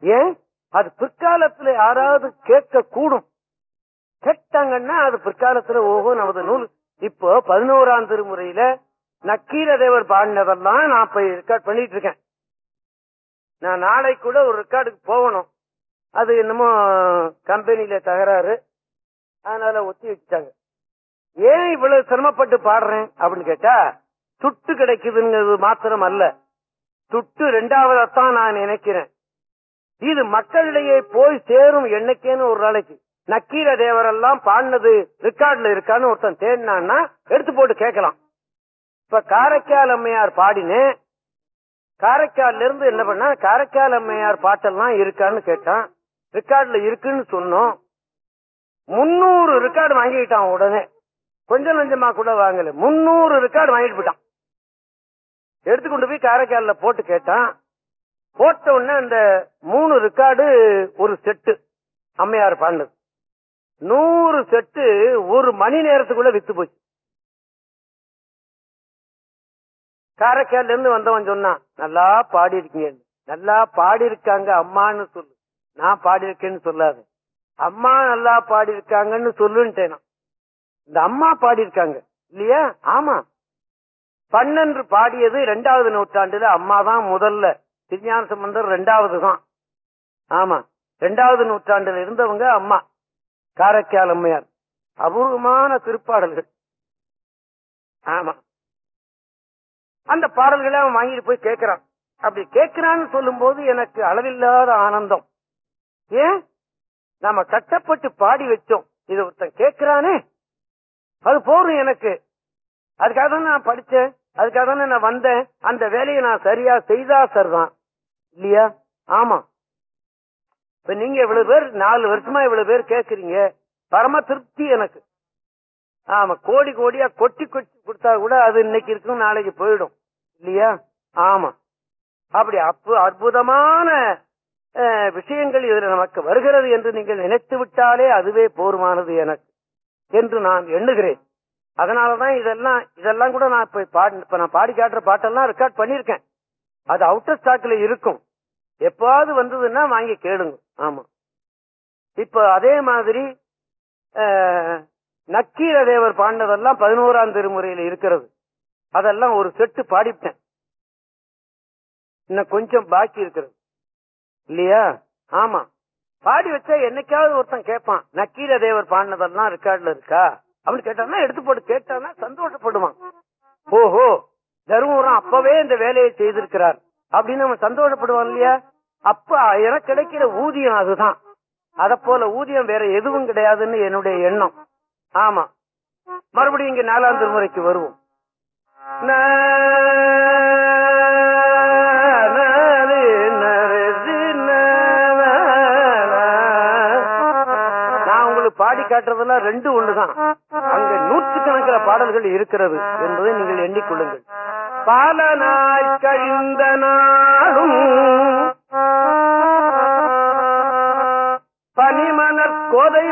ஏன்? அது பிற்காலத்துல யாராவது கேட்க கூடும் கேட்டாங்கன்னா அது பிற்காலத்துல ஓஹோ நமது நூல். இப்போ பதினோராம் திருமுறையில நக்கீர தேவர் பாடினதெல்லாம் நான் இப்ப ரெக்கார்ட் பண்ணிட்டு இருக்கேன். நான் நாளை கூட ஒரு ரெக்கார்டுக்கு போகணும். அது என்னமோ கம்பெனில தகராறு. அதனால ஒத்தி வச்சுட்டாங்க. ஏன் இவ்வளவு சிரமப்பட்டு பாடுறேன் அப்படின்னு கேட்டா துட்டு கிடைக்குதுங்கிறது மாத்திரம் அல்ல. துட்டு ரெண்டாவதான் நான் நினைக்கிறேன். இது மக்களிடையே போய் சேரும் என்னைக்கேன்னு ஒரு நாளைக்கு. நக்கீர தேவரெல்லாம் பாடினது ரெக்கார்ட்ல இருக்கான்னு ஒருத்தன் தேடினான்னா எடுத்து போட்டு கேட்கலாம். இப்ப காரைக்கால் அம்மையார் பாடினேன் காரைக்கால்ல இருந்து என்ன பண்ண காரைக்கால் அம்மையார் பாட்டெல்லாம் இருக்கான்னு கேட்டான். ரெக்கார்ட்ல இருக்குன்னு சொன்னோம். முன்னூறு ரெக்கார்டு வாங்கிக்கிட்டான் உடனே. கொஞ்சம் நஞ்சமா கூட வாங்கல. முன்னூறு ரெக்கார்டு வாங்கிட்டு போயிட்டான். எடுத்து கொண்டு போய் காரைக்கால போட்டு கேட்டான். போட்ட உடனே அந்த மூணு ரெக்கார்டு ஒரு செட்டு அம்மையார் பாண்டது நூறு செட்டு ஒரு மணி நேரத்துக்குள்ள வித்து போச்சு. காரைக்கால இருந்து வந்தவன் சொன்னான் நல்லா பாடி இருக்கீங்க நல்லா பாடி இருக்காங்க அம்மான்னு சொல்லு. நான் பாடி இருக்கேன்னு சொல்லாது. அம்மா நல்லா பாடி இருக்காங்கன்னு சொல்லுன்ட்டேனா இந்த அம்மா பாடியிருக்காங்க. இல்லையா? ஆமா. பன்னெண்டு பாடியது ரெண்டாவது நூற்றாண்டுல அம்மா தான் முதல்ல. திருஞான சம்பந்தர் ரெண்டாவது தான். ஆமா. ரெண்டாவது நூற்றாண்டுல இருந்தவங்க அம்மா. காரைக்கால் அம்மையார். அபூர்வமான திருப்பாடல்கள். ஆமா. அந்த பாடல்களை அவன் வாங்கிட்டு போய் கேட்கிறான். அப்படி கேட்கிறான்னு சொல்லும் போது எனக்கு அளவில்லாத ஆனந்தம். ஏன்? நாம கட்டப்பட்டு பாடி வச்சோம். இதை ஒருத்தன் கேட்கிறானே. அது போதும் எனக்கு. அதுக்காக தான் நான் படிச்சேன் அதுக்காக தானே நான் வந்தேன். அந்த வேலையை நான் சரியா செய்தா சரிதான். இல்லையா? ஆமா. இப்ப நீங்க இவ்வளவு பேர் நாலு வருஷமா இவ்வளவு பேர் கேக்குறீங்க. பரம திருப்தி எனக்கு. ஆமா கோடி கோடியா கொட்டி கொட்டி கொடுத்தா கூட அது இன்னைக்கு இருக்கும் நாளைக்கு போயிடும். இல்லையா? ஆமா. அப்படி அப்பு அற்புதமான விஷயங்கள் இதுல நமக்கு வருகிறது என்று நீங்கள் நினைத்து விட்டாலே அதுவே போருமானது எனக்கு. என்று நான் எண்ணுகிறேன். அதனாலதான் இதெல்லாம் இதெல்லாம் கூட நான் இப்ப பாடி இப்ப நான் பாடி காட்டுற பாட்டெல்லாம் ரெக்கார்ட் பண்ணிருக்கேன் அது அவுட்டர் ஸ்டாக்ல இருக்கும். எப்பாவது வந்ததுன்னா வாங்கி கேளுங்க. ஆமா. இப்ப அதே மாதிரி நக்கீர தேவர் பாண்டதெல்லாம் பதினோராம் திருமுறையில இருக்கிறது. அதெல்லாம் ஒரு செட்டு பாடிட்டேன் இன்னும் கொஞ்சம் பாக்கி இருக்கிறது. இல்லையா? ஆமா. பாடி வச்சா என்னைக்காவது ஒருத்தன் கேட்பான் நக்கீர தேவர் பாடினதெல்லாம் ரெக்கார்ட்ல இருக்கா? அப்படின்னு கேட்டான்னா எடுத்து போட்டு கேட்டானா சந்தோஷப்படுவான். ஓஹோ தருமபுரம் அப்பவே இந்த வேலையை செய்திருக்கிறார். அப்படின்னு அவன் சந்தோஷப்படுவான் இல்லையா? அப்ப எனக்கு கிடைக்கிற ஊதியம் அதுதான். அத போல ஊதியம் வேற எதுவும் கிடையாதுன்னு என்னுடைய எண்ணம். ஆமா. மறுபடியும் இங்க நாலாம் திருமுறைக்கு வருவோம். நான் பாடி காட்டுறதெல்லாம் ரெண்டு ஒண்ணுதான். அங்க நூற்றுக்கணக்கில் பாடல்கள் இருக்கிறது என்பதை நீங்கள் எண்ணிக்கொள்ளுங்கள். பல நாள் கழிந்த நாளும் பனிமலர் கோதை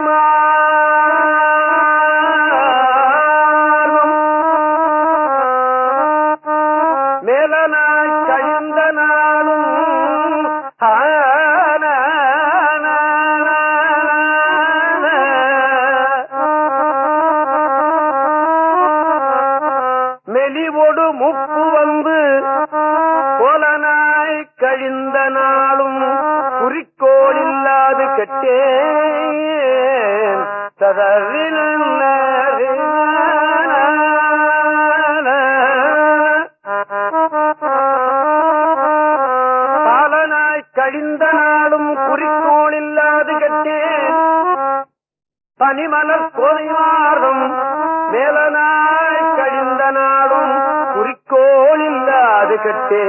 மலர் கோதைமாறும் மேலனாய் கழிந்த நாடும் குறிக்கோள் இல்லாது கட்டே.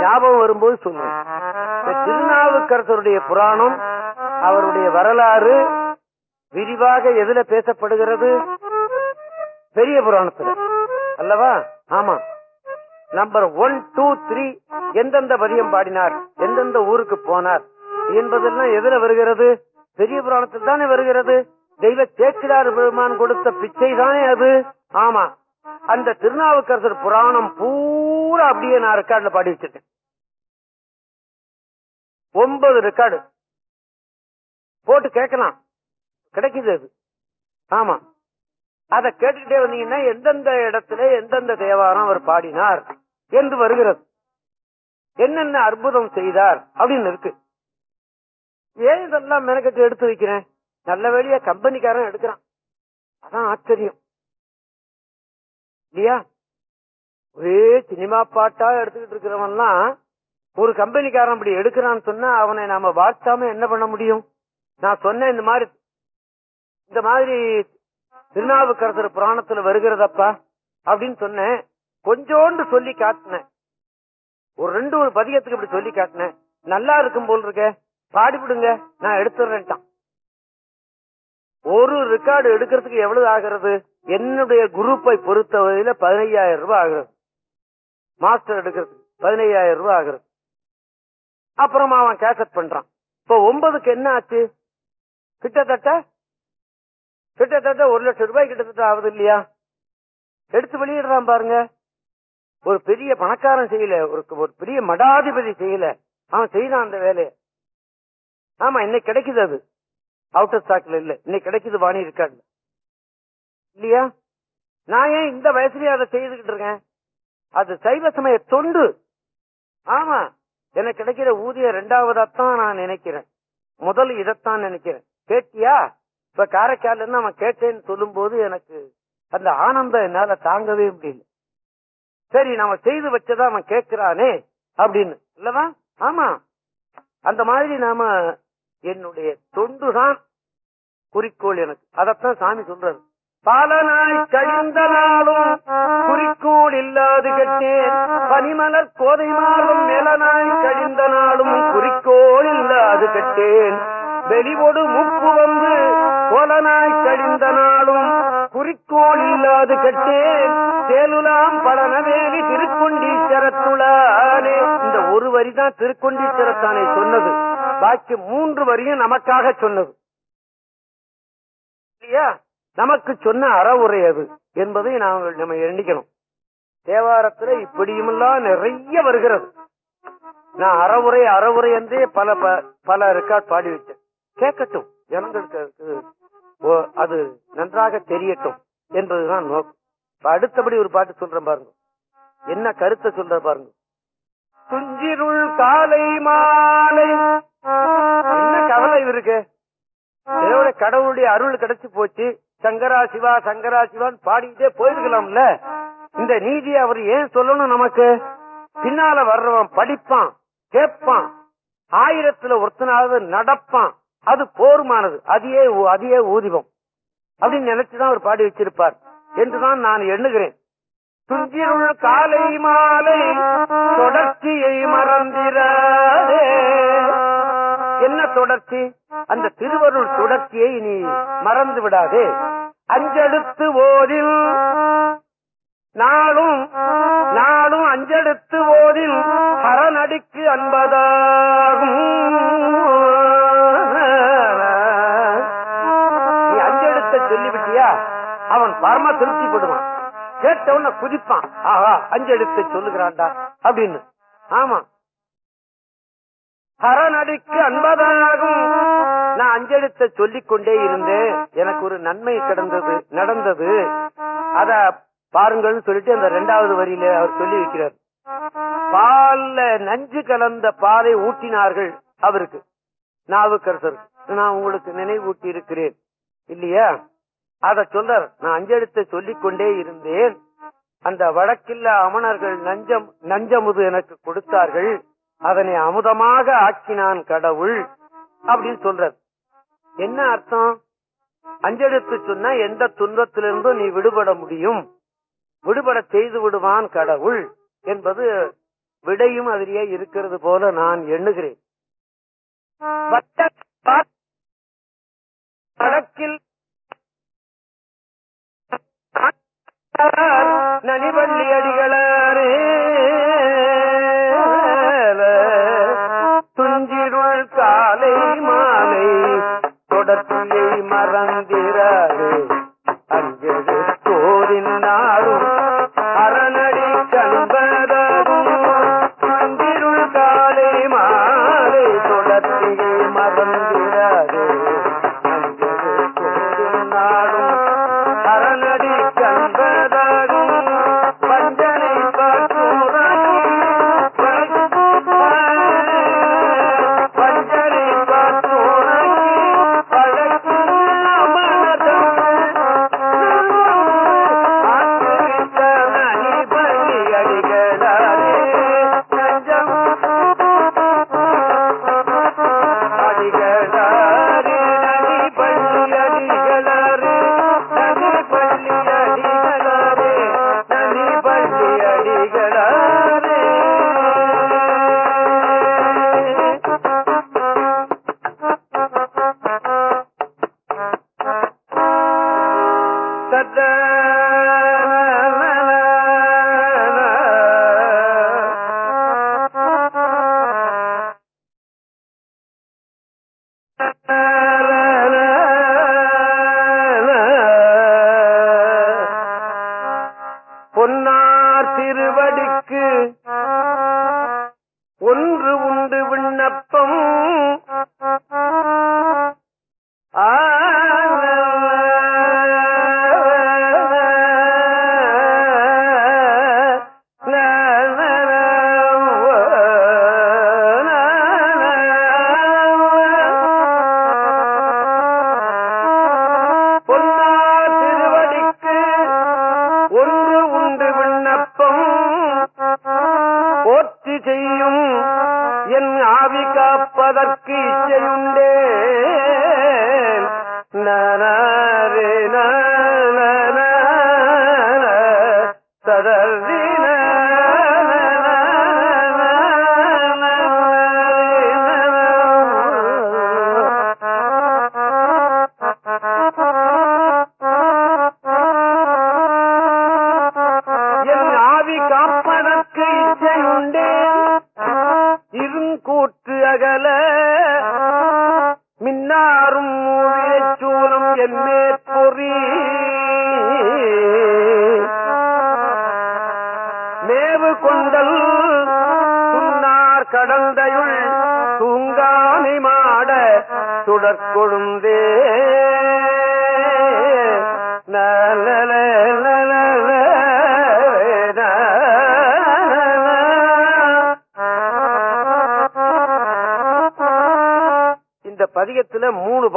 ஞாபகம் வரும்போது சொல்லுவேன். திருநாவுக்கரசருடைய புராணம் அவருடைய வரலாறு விரிவாக எதுல பேசப்படுகிறது? பெரிய புராணத்துல. அல்லவா? ஆமா. நம்பர் ஒன் டூ த்ரீ எந்தெந்த பதியம் பாடினார்? எந்தெந்த ஊருக்கு போனார்? என்பதெல்லாம் எதுல வருகிறது? பெரிய புராணத்தில் தானே வருகிறது. தெய்வ சேக்கிரார் பெருமான் கொடுத்த பிச்சை தானே அது? ஆமா. அந்த திருநாவுக்கரசர் புராணம் பூரா அப்படியே நான் ரெக்கார்ட்ல பாடி வச்சிருக்கேன். ஒன்பது ரெக்கார்டு போட்டு கேட்கலாம். கிடைக்குது அது. ஆமா. அத கேட்டுக்கிட்டே வந்தீங்கன்னா எந்தெந்த இடத்துல எந்தெந்த தேவாரம் அவர் பாடினார் என்று வருகிறது. என்னென்ன அற்புதம் செய்தார் அப்படின்னு இருக்கு. ஏன் இதெல்லாம் மெனக்கட்டு எடுத்து வைக்கிறேன்? நல்ல வேலையா கம்பெனிக்காரன் எடுக்கிறான். அதான் ஆச்சரியம். இல்லையா? ஒரே சினிமா பாட்டா எடுத்துக்கிட்டு இருக்கிறவன்லாம் ஒரு கம்பெனிக்காரன் அப்படி எடுக்கிறான்னு சொன்னா அவனை நாம வாழ்த்தாம என்ன பண்ண முடியும்? நான் சொன்னேன் இந்த மாதிரி இந்த மாதிரி திருநாவுக்கரசர் புராணத்துல வருகிறதப்பா? அப்படின்னு சொன்னேன். கொஞ்சோண்டு சொல்லி காட்டினேன். ஒரு ரெண்டு ஒரு பதிகத்துக்கு இப்படி சொல்லி காட்டினேன். நல்லா இருக்கும் போல் இருக்க. பாடிவிடுங்க நான் எடுத்துறேன்ட்டான். ஒரு ரெக்கார்டு எடுக்கிறதுக்கு எவ்வளவு ஆகிறது? என்னுடைய குரூப்பை பொறுத்தவரையில பதினையாயிரம் ரூபாய் ஆகிறது. மாஸ்டர் எடுக்கிறதுக்கு பதினையாயிரம் ரூபாய் ஆகிறது. அப்புறமா அவன் கேசட் பண்றான். இப்ப ஒன்பதுக்கு என்ன ஆச்சு? கிட்டத்தட்ட கிட்டத்தட்ட ஒரு லட்சம் ரூபாய் கிட்டத்தட்ட ஆகுது இல்லையா? எடுத்து வெளியிடுறான் பாருங்க. ஒரு பெரிய பணக்காரன் செய்யல. ஒரு பெரிய மடாதிபதி செய்யல. அவன் செய்யறான் அந்த வேலையை. ஆமா இன்னைக்கு கிடைக்குது அது. அவுட்டர் ஸ்டாக்ல இல்ல. இன்னைக்கு கிடைக்குது வாணி இருக்காங்க இல்லையா? நான் ஏன் இந்த வயசுலயே அதை செய்துகிட்டு இருக்கேன்? அது சைவ சமய தொண்டு. ஆமா எனக்கு கிடைக்கிற ஊதியம் இரண்டாவதா ரெண்டாவதாத்தான் நான் நினைக்கிறேன். முதல் இதைத்தான் நினைக்கிறேன். கேட்டியா? இப்ப காரைக்கால இருந்து அவன் கேட்டேன்னு சொல்லும் போது எனக்கு அந்த ஆனந்தம் என்னால தாங்கவே முடியல. சரி நம்ம செய்து வச்சதா அவன் கேட்கிறானே அப்படின்னு. இல்லவா ஆமா. அந்த மாதிரி நாம என்னுடைய தொண்டுதான் குறிக்கோள் எனக்கு. அதத்தான் சாமி சொல்றது பல நாள் கழிந்த நாளும் குறிக்கோள் இல்லாது கட்டேன். பனிமலர் கோதை மாறும் மேலனாய் கழிந்த நாளும் குறிக்கோள் இல்லாது கட்டேன். வெளிவோடு முப்பு வந்து கோலனாய் கழிந்த நாளும் குறிக்கோள் இல்லாது கட்டேன் சேலுலாம் பலனவேலி திருக்கொண்டீச்சரத்துளானே. இந்த ஒரு வரிதான் திருக்கொண்டீச்சரத்தானே சொன்னது. பாக்கி மூன்று வரியும் நமக்காக சொன்னது. இல்லையா? நமக்கு சொன்ன அறவுரை அது என்பதை நாங்கள் நம்ம எண்ணிக்கணும். தேவாரத்துல இப்படியுமெல்லாம் நிறைய வருகிறது. நான் அறவுரை அறவுரை என்றே பல பல ரெக்கார்ட் பாடி வச்சேன் கேட்கட்டும். ஜனங்களுக்கு அதுக்கு அது நன்றாக தெரியட்டும் என்பதுதான் நோக்கம். அடுத்தபடி ஒரு பாட்டு சொல்றேன் பாருங்க. என்ன கருத்தை சொல்ற பாருங்க. துஞ்சிருள் காலை மாலை. என்ன கவலை இருக்கு இதோட கடவுளுடைய அருள் கிடைச்சு போச்சு. சங்கரா சிவா சங்கரா சிவான்னு பாடிக்கிட்டே போயிருக்கலாம்ல. இந்த நீதி அவர் ஏன் சொல்லணும் நமக்கு? பின்னால வர்றவன் படிப்பான் கேட்பான். ஆயிரத்துல ஒருத்தனாவது நடப்பான். அது போருமானது. அதையே அதையே ஊதிபம். அப்படின்னு நினைச்சுதான் அவர் பாடி வச்சிருப்பார். என்றுதான் நான் எண்ணுகிறேன். துஞ்சிருள் காலை மாலை தொடர்ச்சியை மறந்திராதே என்ன தொடர்ச்சி? அந்த திருவருள் தொடர்ச்சியை நீ மறந்து விடாதே. அஞ்செடுத்து ஓரில் நாளும் நாளும் அஞ்செடுத்து ஓரில் ஹரநடிக்கு அன்பதாகும். பரம திருப்தி படுவான். கேட்டவன குதிப்பான். ஆஹா அஞ்செடுத்து சொல்லுகிறான்டா அப்படின்னு. ஆமா. ஹரநடிக்கு அன்பதாகும் நான் அஞ்செடுத்த சொல்லிக் கொண்டே இருந்தேன். எனக்கு ஒரு நன்மை கிடந்தது நடந்தது. அத பாருங்கள்னு சொல்லிட்டு அந்த ரெண்டாவது வரியில அவர் சொல்லி வைக்கிறார் பால்ல நஞ்சு கலந்த பாலை ஊட்டினார்கள் அவருக்கு. நாவுக்கரசருக்கு நான் உங்களுக்கு நினைவூட்டி இருக்கிறேன் இல்லையா? அத சொல்றார் நான் அஞ்செழுத்தை சொல்லிக் கொண்டே இருந்தேன். அந்த வழக்கில்ல அமணர்கள் நஞ்சம் நஞ்சமுது எனக்கு கொடுத்தார்கள். அதனை அமுதமாக ஆக்கினான் கடவுள் அப்படின்னு சொல்றார். என்ன அர்த்தம்? அஞ்செடுத்து சொன்னா எந்த துன்பத்திலிருந்தும் நீ விடுபட முடியும். விடுபட செய்து விடுவான் கடவுள் என்பது விடையும் அதிலேயே இருக்கிறது போல நான் எண்ணுகிறேன். வடக்கில் நனிவள்ளி அடிகளாரே. துஞ்சிருள் காலை மாலை தொடர்ச்சியை மறந்திராது அஞ்சது தோரின் நாடும் அரண விண்ணப்பம்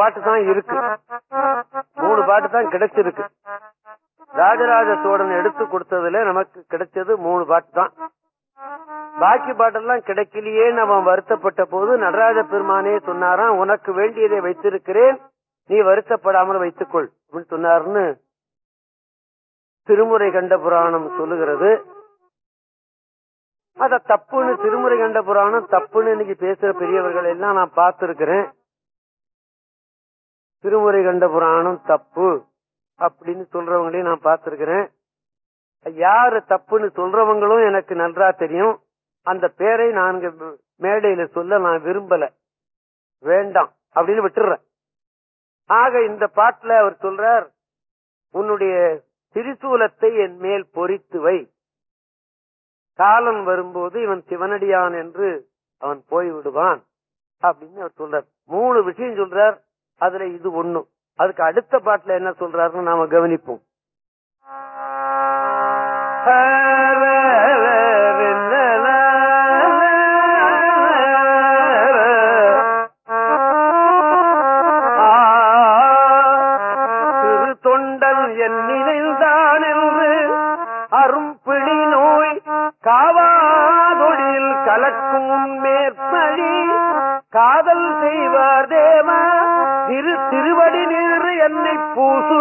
பாட்டு தான் இருக்கு. மூணு பாட்டு தான் கிடைச்சிருக்கு. ராஜராஜ சோழன் எடுத்து கொடுத்ததுல நமக்கு கிடைச்சது மூணு பாட்டு தான் பாக்கி பாட்டெல்லாம் கிடைக்கலையே அவன் வருத்தப்பட்ட போது நடராஜ பெருமானே சொன்னாராம் உனக்கு வேண்டியதை வைத்திருக்கிறேன். நீ வருத்தப்படாமல் வைத்துக்கொள். அப்படின்னு சொன்னாருன்னு திருமுறை கண்ட புராணம் சொல்லுகிறது. அத தப்புன்னு திருமுறை கண்ட புராணம் தப்புன்னு இன்னைக்கு பேசுற பெரியவர்கள் எல்லாம் நான் பார்த்திருக்கிறேன். திருமுறை கண்ட புராணம் தப்பு அப்படின்னு சொல்றவங்களையும் நான் பார்த்திருக்கிறேன். யாரு தப்புன்னு சொல்றவங்களும் எனக்கு நன்றா தெரியும். அந்த பேரை நான் மேடையில சொல்ல நான் விரும்பல. வேண்டாம் அப்படின்னு விட்டுறேன். ஆக இந்த பாட்டுல அவர் சொல்றார் உன்னுடைய திரிசூலத்தை என் மேல் பொறித்து வை. காலம் வரும்போது இவன் சிவனடியான் என்று அவன் போய் விடுவான் அப்படின்னு அவர் சொல்றார். மூணு விஷயம் சொல்றார். அதுல இது ஒண்ணு. அதுக்கு அடுத்த பாட்டுல என்ன சொல்றாருன்னு நாம கவனிப்போம். திரு தொண்டன் என் நினைந்தான் என்று அரும்பிடி நோய் காவாதொழில் கலக்கும் மேற்பழி காதல் செய்வார் தேவ திரு திருவடி நீர் என்னை பூசு.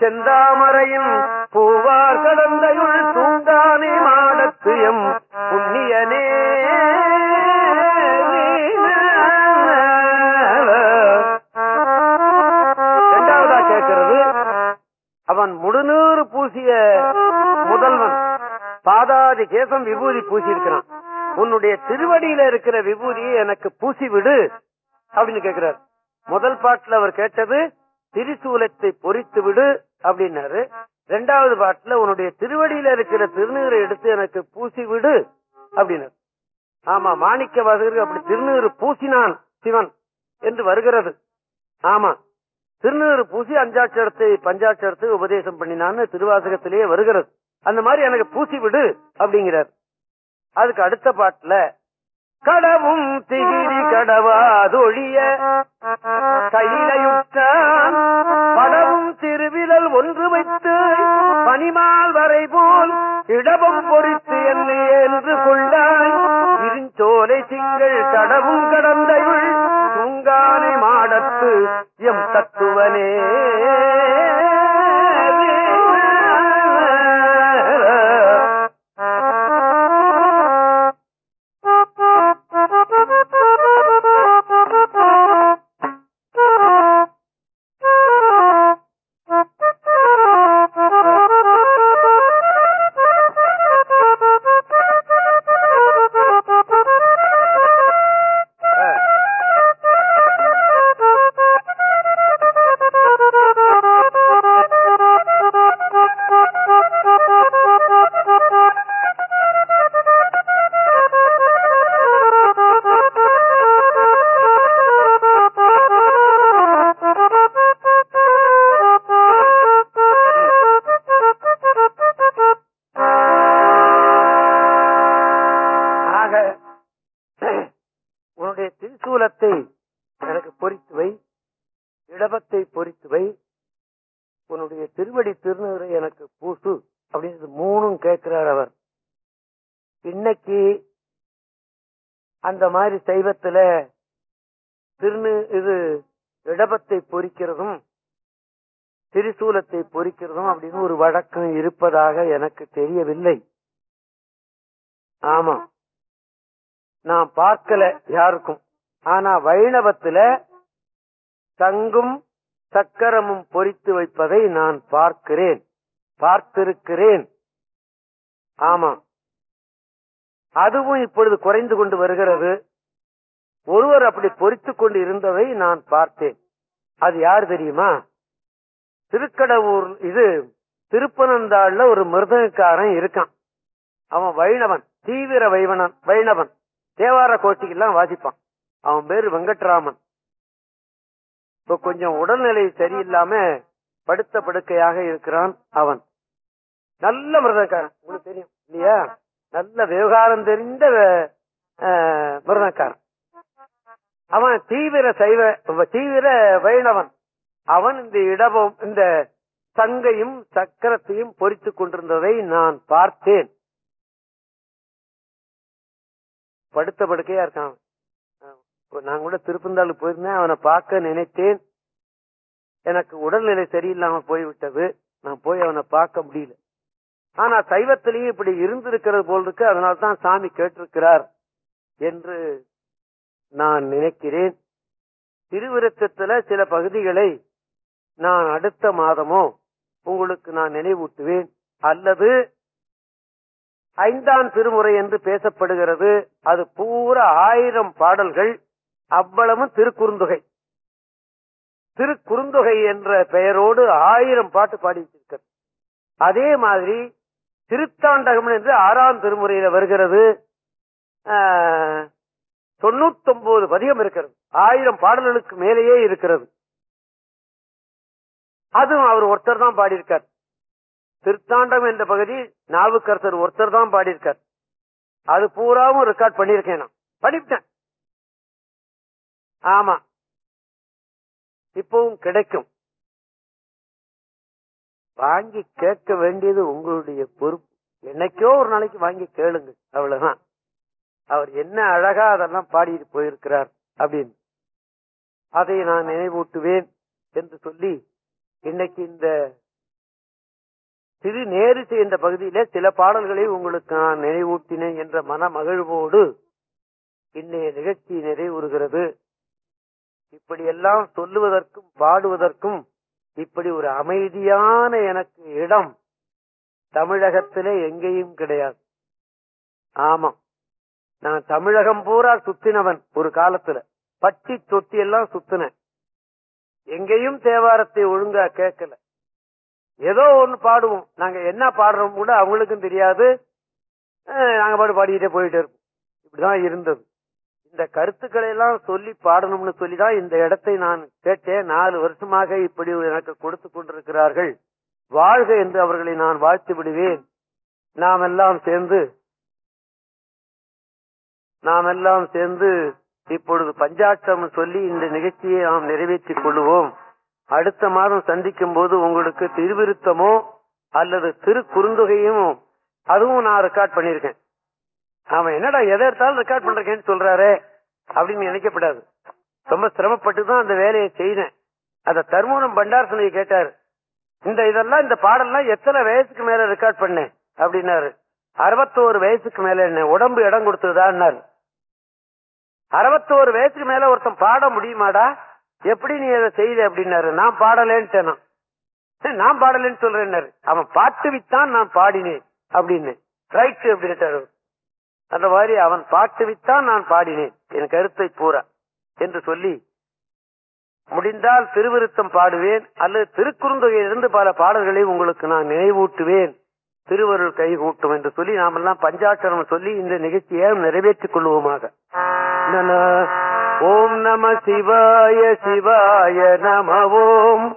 செந்தாமரையும் பூவார் கடந்தையுள் தூங்கானே மாடத்து எம் புண்ணியனே இரண்டாவதா கேட்கிறது. அவன் முடுநூறு பூசிய முதல்வன். பாதாதி கேசம் விபூதி பூசி இருக்கிறான் உன்னுடைய திருவடியில இருக்கிற விபூதியை எனக்கு பூசி விடு அப்படின்னு கேட்கிறார். முதல் பாட்டுல அவர் கேட்டது திரிசூலத்தை பொறித்து விடு அப்படின்னாரு. ரெண்டாவது பாட்டுல உன்னுடைய திருவடியில இருக்கிற திருநீரை எடுத்து எனக்கு பூசி விடு அப்படின்னாரு. ஆமா மாணிக்க வாசகருக்கு அப்படி திருநீறு பூசினான் சிவன் என்று வருகிறது. ஆமா திருநீறு பூசி அஞ்சாட்சரத்தை பஞ்சாட்சரத்தை உபதேசம் பண்ணினான்னு திருவாசகத்திலேயே வருகிறது. அந்த மாதிரி எனக்கு பூசி விடு அப்படிங்கிறார். அதுக்கு அடுத்த பாட்டுல கடவும் திகிரி கடவாதொழிய. கையிலையுற்றான் படவும் திருவிரல் ஒன்று வைத்து பனிமால் வரை போல் இடமும் பொறித்து என்னை என்று கொண்டாய். இருஞ்சோலை திங்கள் கடவும் கடந்தையுள் தூங்கானை மாடத்து எம் தத்துவனே. அந்த மாதிரி சைவத்துல திருநு இது இடபத்தை பொறிக்கிறதும் திரிசூலத்தை பொறிக்கிறதும் அப்படின்னு ஒரு வழக்கம் இருப்பதாக எனக்கு தெரியவில்லை. ஆமா. நான் பார்க்கல யாருக்கும். ஆனா வைணவத்துல தங்கும் சக்கரமும் பொறித்து வைப்பதை நான் பார்க்கிறேன் பார்த்திருக்கிறேன். ஆமா. அதுவும் இப்பொழுது குறைந்து கொண்டு வருகிறது. ஒருவர் அப்படி பொறித்துக் கொண்டு இருந்ததை நான் பார்த்தேன். அது யார் தெரியுமா? திருக்கடவுர் இது திருப்பனந்தாள்ல ஒரு மிருதகக்காரன் இருக்கான். அவன் வைணவன் தீவிர வைவனன் வைணவன். தேவார கோஷ்டிக்கெல்லாம் வாசிப்பான். அவன் பேரு வெங்கட்ராமன். இப்ப கொஞ்சம் உடல்நிலை சரியில்லாம படுத்த படுக்கையாக இருக்கிறான் அவன். நல்ல மிருதக்காரன் உங்களுக்கு தெரியும் இல்லையா? நல்ல விவகாரம் தெரிந்த மிருதக்காரன் அவன் தீவிர சைவ தீவிர வைணவன். அவன் இந்த இடமும் இந்த சங்கையும் சக்கரத்தையும் பொறித்துக் கொண்டிருந்ததை நான் பார்த்தேன். படுத்த படுக்கையா இருக்கான் நான் கூட திருப்பந்தாள் போயிருந்தேன் அவனை பார்க்க நினைத்தேன். எனக்கு உடல்நிலை சரியில்லாம போய்விட்டது. நான் போய் அவனை பார்க்க முடியல. ஆனா சைவத்திலேயே இப்படி இருந்திருக்கிறது போல் இருக்கு அதனால்தான் சாமி கேட்டிருக்கிறார் என்று நான் நினைக்கிறேன். திருவிருத்தத்துல சில பகுதிகளை நான் அடுத்த மாதமோ உங்களுக்கு நான் நினைவூட்டுவேன். அல்லது ஐந்தாம் திருமுறை என்று பேசப்படுகிறது. அது பூரா ஆயிரம் பாடல்கள் அவ்வளவும் திருக்குறுந்தொகை. திருக்குறுந்தொகை என்ற பெயரோடு ஆயிரம் பாட்டு பாடி வச்சிருக்கிறது அதே மாதிரி திருத்தாண்டகம் என்று ஆறாம் திருமுறையில வருகிறது. தொண்ணூத்தி ஒன்பது பதிகம் இருக்கிறது. ஆயிரம் பாடல்களுக்கு மேலேயே இருக்கிறது. அதுவும் அவர் ஒருத்தர் தான் பாடியிருக்கார். திருத்தாண்டம் என்ற பகுதி நாவுக்கரசர் ஒருத்தர் தான் பாடியிருக்கார். அது பூராவும் ரெக்கார்ட் பண்ணிருக்கேன் நான். படிப்பேன் ஆமா. இப்பவும் கிடைக்கும். வாங்கி கேட்க வேண்டியது உங்களுடைய பொறுப்பு. என்னைக்கோ ஒரு நாளைக்கு வாங்கி கேளுங்க. அவ்வளவுதான். அவர் என்ன அழகா அதெல்லாம் பாடிட்டு போயிருக்கிறார் அப்படின்னு. அதை நான் நினைவூட்டுவேன் என்று சொல்லி இன்னைக்கு இந்த திரு நேரிசை என்ற பகுதியில சில பாடல்களை உங்களுக்கு நான் நினைவூட்டினேன் என்ற மன மகிழ்வோடு இன்னைய நிகழ்ச்சி நிறைவுறுகிறது. இப்படியெல்லாம் சொல்லுவதற்கும் பாடுவதற்கும் இப்படி ஒரு அமைதியான எனக்கு இடம் தமிழகத்திலே எங்கேயும் கிடையாது. ஆமா. நான் தமிழகம் பூரா சுத்தினவன் ஒரு காலத்துல. பட்டி தொட்டி எல்லாம் சுத்தினேன். எங்கேயும் தேவாரத்தை ஒழுங்கா கேட்கல. ஏதோ ஒன்னு பாடுவோம். நாங்க என்ன பாடுறோம் கூட அவங்களுக்கும் தெரியாது. நாங்க பாடு பாடிக்கிட்டே போயிட்டு இருப்போம். இப்படிதான் இருந்தது. இந்த கருத்துக்களை எல்லாம் சொல்லி பாடணும்னு சொல்லிதான் இந்த இடத்தை நான் கேட்டேன். நாலு வருஷமாக இப்படி எனக்கு கொடுத்து கொண்டிருக்கிறார்கள். வாழ்க என்று அவர்களை நான் வாழ்த்து விடுவேன். நாம் எல்லாம் சேர்ந்து நாம் எல்லாம் சேர்ந்து இப்பொழுது பஞ்சாட்சம் சொல்லி இந்த நிகழ்ச்சியை நாம் நிறைவேற்றிக் கொள்வோம் அடுத்த மாதம் சந்திக்கும் போது உங்களுக்கு திருவிருத்தமோ அல்லது திருக்குறுந்தொகையும் அதுவும் நான் ரெக்கார்ட் பண்ணிருக்கேன் அவன் என்னடா எதை எடுத்தாலும் ரெக்கார்ட் பண்றேன்னு சொல்றாரு அப்படின்னு நினைக்கப்படாது. ரொம்ப சிரமப்பட்டு தான் அந்த வேலையை செய்தேன். அத தர்மபுரம் பண்டாரசனை கேட்டாரு. இந்த இதெல்லாம் இந்த பாடல்லாம் எத்தனை வயசுக்கு மேல ரெக்கார்ட் பண்ணேன்? அப்படின்னாரு. அறுபத்தோரு வயசுக்கு மேல என்ன உடம்பு இடம் கொடுத்ததான்னாரு அறுபத்தோரு வயசுக்கு மேல ஒருத்தன் பாட முடியுமாடா? எப்படி நீ அதை செய்த அப்படின்னாரு. நான் பாடலேன்ட்டேன் நான். நான் பாடலேன்னு சொல்றேன்னாரு. அவன் பாட்டு வித்தான் நான் பாடினேன் அப்படின்னு. ரைட்டு அப்படின்ட்டாரு அந்த மாதிரி அவன் பாட்டுவித்தான் நான் பாடினேன். என் கருத்தை பூரா என்று சொல்லி முடிந்தால் திருவிருத்தம் பாடுவேன் அல்லது திருக்குறுந்தொகையிலிருந்து பல பாடல்களை உங்களுக்கு நான் நினைவூட்டுவேன். திருவருள் கைகூட்டும் என்று சொல்லி நாமெல்லாம் பஞ்சாட்சரம் சொல்லி இந்த நிகழ்ச்சியை நிறைவேற்றிக் கொள்வோமாக. ஓம் நம சிவாய சிவாய நம ஓம்.